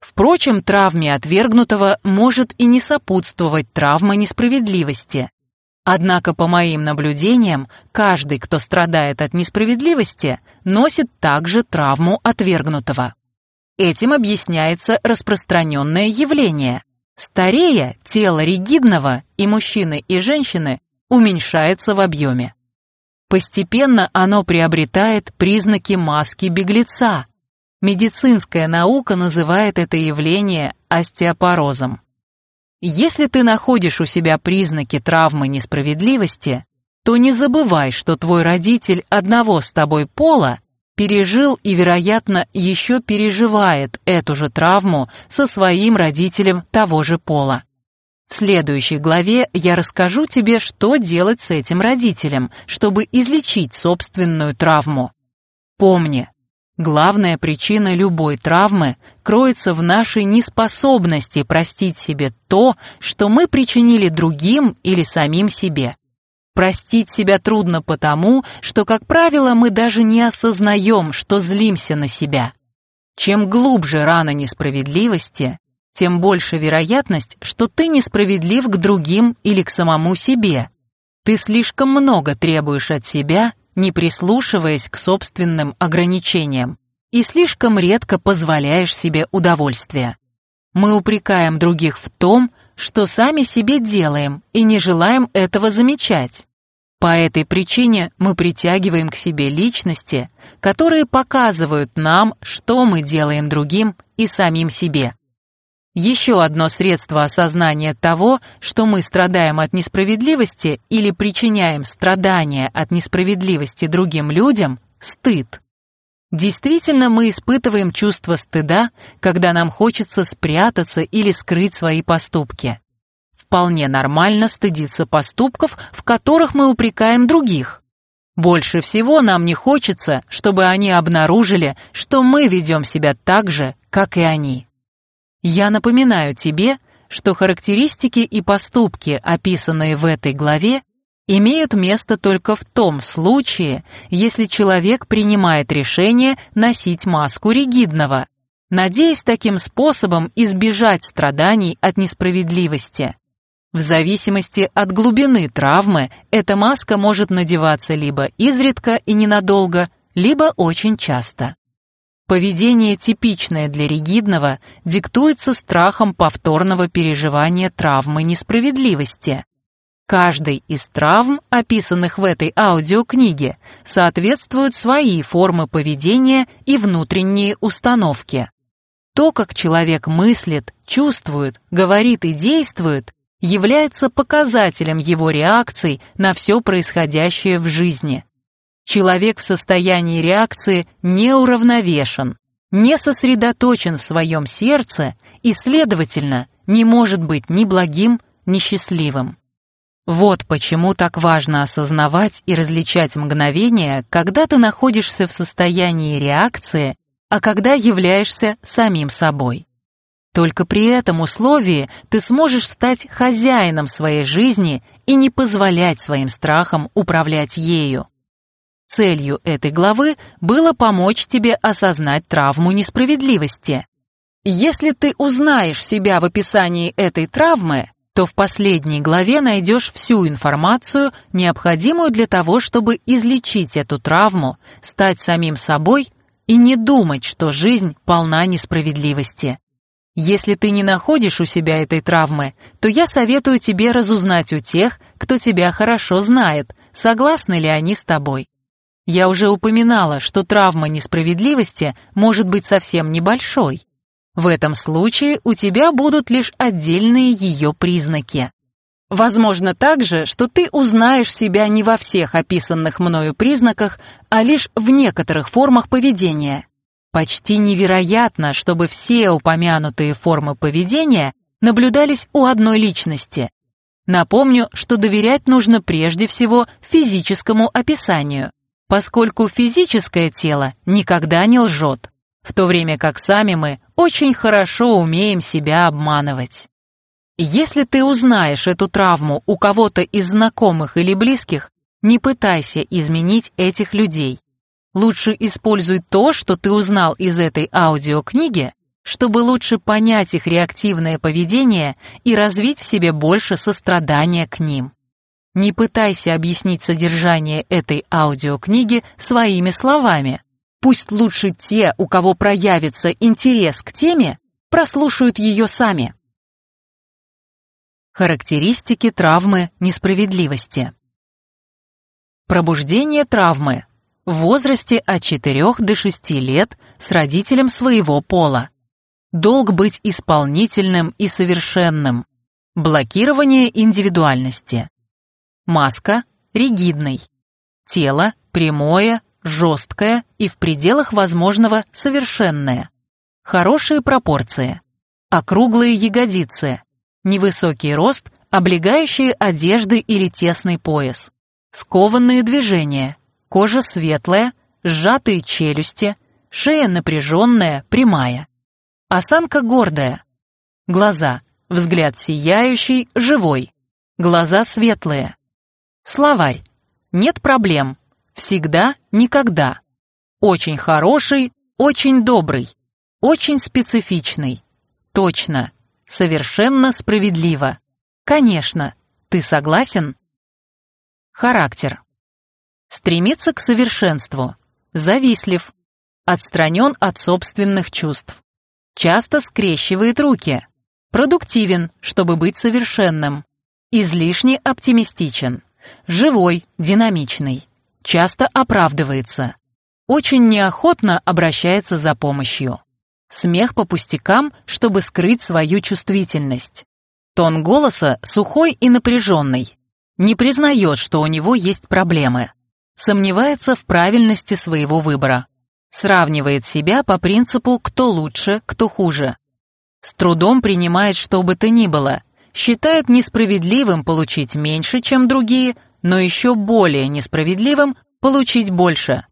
Впрочем, травме отвергнутого может и не сопутствовать травма несправедливости. Однако, по моим наблюдениям, каждый, кто страдает от несправедливости, носит также травму отвергнутого. Этим объясняется распространенное явление. Старея, тело ригидного и мужчины, и женщины уменьшается в объеме. Постепенно оно приобретает признаки маски беглеца. Медицинская наука называет это явление остеопорозом. Если ты находишь у себя признаки травмы несправедливости, то не забывай, что твой родитель одного с тобой пола пережил и, вероятно, еще переживает эту же травму со своим родителем того же пола. В следующей главе я расскажу тебе, что делать с этим родителем, чтобы излечить собственную травму. Помни, главная причина любой травмы кроется в нашей неспособности простить себе то, что мы причинили другим или самим себе. Простить себя трудно потому, что, как правило, мы даже не осознаем, что злимся на себя. Чем глубже рана несправедливости, тем больше вероятность, что ты несправедлив к другим или к самому себе. Ты слишком много требуешь от себя, не прислушиваясь к собственным ограничениям, и слишком редко позволяешь себе удовольствие. Мы упрекаем других в том, что сами себе делаем и не желаем этого замечать. По этой причине мы притягиваем к себе личности, которые показывают нам, что мы делаем другим и самим себе. Еще одно средство осознания того, что мы страдаем от несправедливости или причиняем страдания от несправедливости другим людям – стыд. Действительно, мы испытываем чувство стыда, когда нам хочется спрятаться или скрыть свои поступки. Вполне нормально стыдиться поступков, в которых мы упрекаем других. Больше всего нам не хочется, чтобы они обнаружили, что мы ведем себя так же, как и они. Я напоминаю тебе, что характеристики и поступки, описанные в этой главе, имеют место только в том случае, если человек принимает решение носить маску ригидного, надеясь таким способом избежать страданий от несправедливости. В зависимости от глубины травмы эта маска может надеваться либо изредка и ненадолго, либо очень часто. Поведение, типичное для ригидного, диктуется страхом повторного переживания травмы несправедливости. Каждой из травм, описанных в этой аудиокниге, соответствуют свои формы поведения и внутренние установки. То, как человек мыслит, чувствует, говорит и действует, является показателем его реакций на все происходящее в жизни. Человек в состоянии реакции не уравновешен, не сосредоточен в своем сердце и, следовательно, не может быть ни благим, ни счастливым. Вот почему так важно осознавать и различать мгновения, когда ты находишься в состоянии реакции, а когда являешься самим собой. Только при этом условии ты сможешь стать хозяином своей жизни и не позволять своим страхам управлять ею. Целью этой главы было помочь тебе осознать травму несправедливости. Если ты узнаешь себя в описании этой травмы, то в последней главе найдешь всю информацию, необходимую для того, чтобы излечить эту травму, стать самим собой и не думать, что жизнь полна несправедливости. Если ты не находишь у себя этой травмы, то я советую тебе разузнать у тех, кто тебя хорошо знает, согласны ли они с тобой. Я уже упоминала, что травма несправедливости может быть совсем небольшой. В этом случае у тебя будут лишь отдельные ее признаки. Возможно также, что ты узнаешь себя не во всех описанных мною признаках, а лишь в некоторых формах поведения. Почти невероятно, чтобы все упомянутые формы поведения наблюдались у одной личности. Напомню, что доверять нужно прежде всего физическому описанию поскольку физическое тело никогда не лжет, в то время как сами мы очень хорошо умеем себя обманывать. Если ты узнаешь эту травму у кого-то из знакомых или близких, не пытайся изменить этих людей. Лучше используй то, что ты узнал из этой аудиокниги, чтобы лучше понять их реактивное поведение и развить в себе больше сострадания к ним. Не пытайся объяснить содержание этой аудиокниги своими словами. Пусть лучше те, у кого проявится интерес к теме, прослушают ее сами. Характеристики травмы несправедливости. Пробуждение травмы в возрасте от 4 до 6 лет с родителем своего пола. Долг быть исполнительным и совершенным. Блокирование индивидуальности. Маска – ригидный. Тело – прямое, жесткое и в пределах возможного совершенное. Хорошие пропорции. Округлые ягодицы. Невысокий рост, облегающие одежды или тесный пояс. Скованные движения. Кожа светлая, сжатые челюсти, шея напряженная, прямая. Осанка гордая. Глаза. Взгляд сияющий, живой. Глаза светлые. Словарь. Нет проблем. Всегда, никогда. Очень хороший, очень добрый. Очень специфичный. Точно. Совершенно справедливо. Конечно. Ты согласен? Характер. Стремится к совершенству. Завистлив. Отстранен от собственных чувств. Часто скрещивает руки. Продуктивен, чтобы быть совершенным. Излишне оптимистичен. Живой, динамичный. Часто оправдывается. Очень неохотно обращается за помощью. Смех по пустякам, чтобы скрыть свою чувствительность. Тон голоса сухой и напряженный. Не признает, что у него есть проблемы. Сомневается в правильности своего выбора. Сравнивает себя по принципу «кто лучше, кто хуже». С трудом принимает что бы то ни было, считает несправедливым получить меньше, чем другие, но еще более несправедливым получить больше.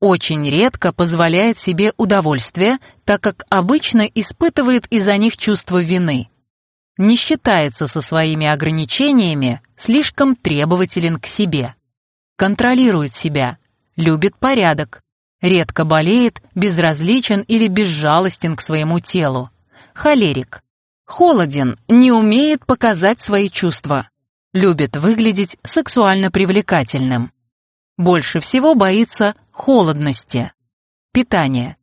Очень редко позволяет себе удовольствие, так как обычно испытывает из-за них чувство вины. Не считается со своими ограничениями, слишком требователен к себе. Контролирует себя, любит порядок, редко болеет, безразличен или безжалостен к своему телу. Холерик. Холоден, не умеет показать свои чувства. Любит выглядеть сексуально привлекательным. Больше всего боится холодности. Питание.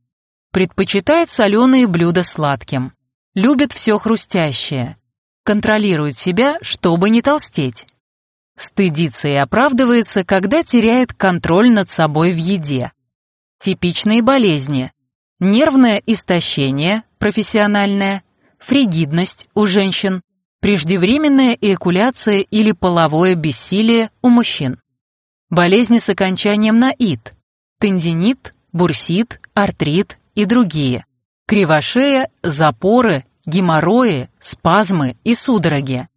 Предпочитает соленые блюда сладким. Любит все хрустящее. Контролирует себя, чтобы не толстеть. Стыдится и оправдывается, когда теряет контроль над собой в еде. Типичные болезни. Нервное истощение, профессиональное, фригидность у женщин, преждевременная эякуляция или половое бессилие у мужчин. Болезни с окончанием на «ит», тендинит, бурсит, артрит и другие. Кривошея, запоры, геморрои, спазмы и судороги.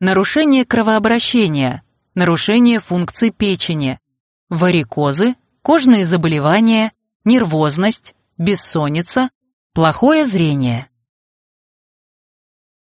Нарушение кровообращения, нарушение функций печени, варикозы, кожные заболевания, нервозность, бессонница, плохое зрение.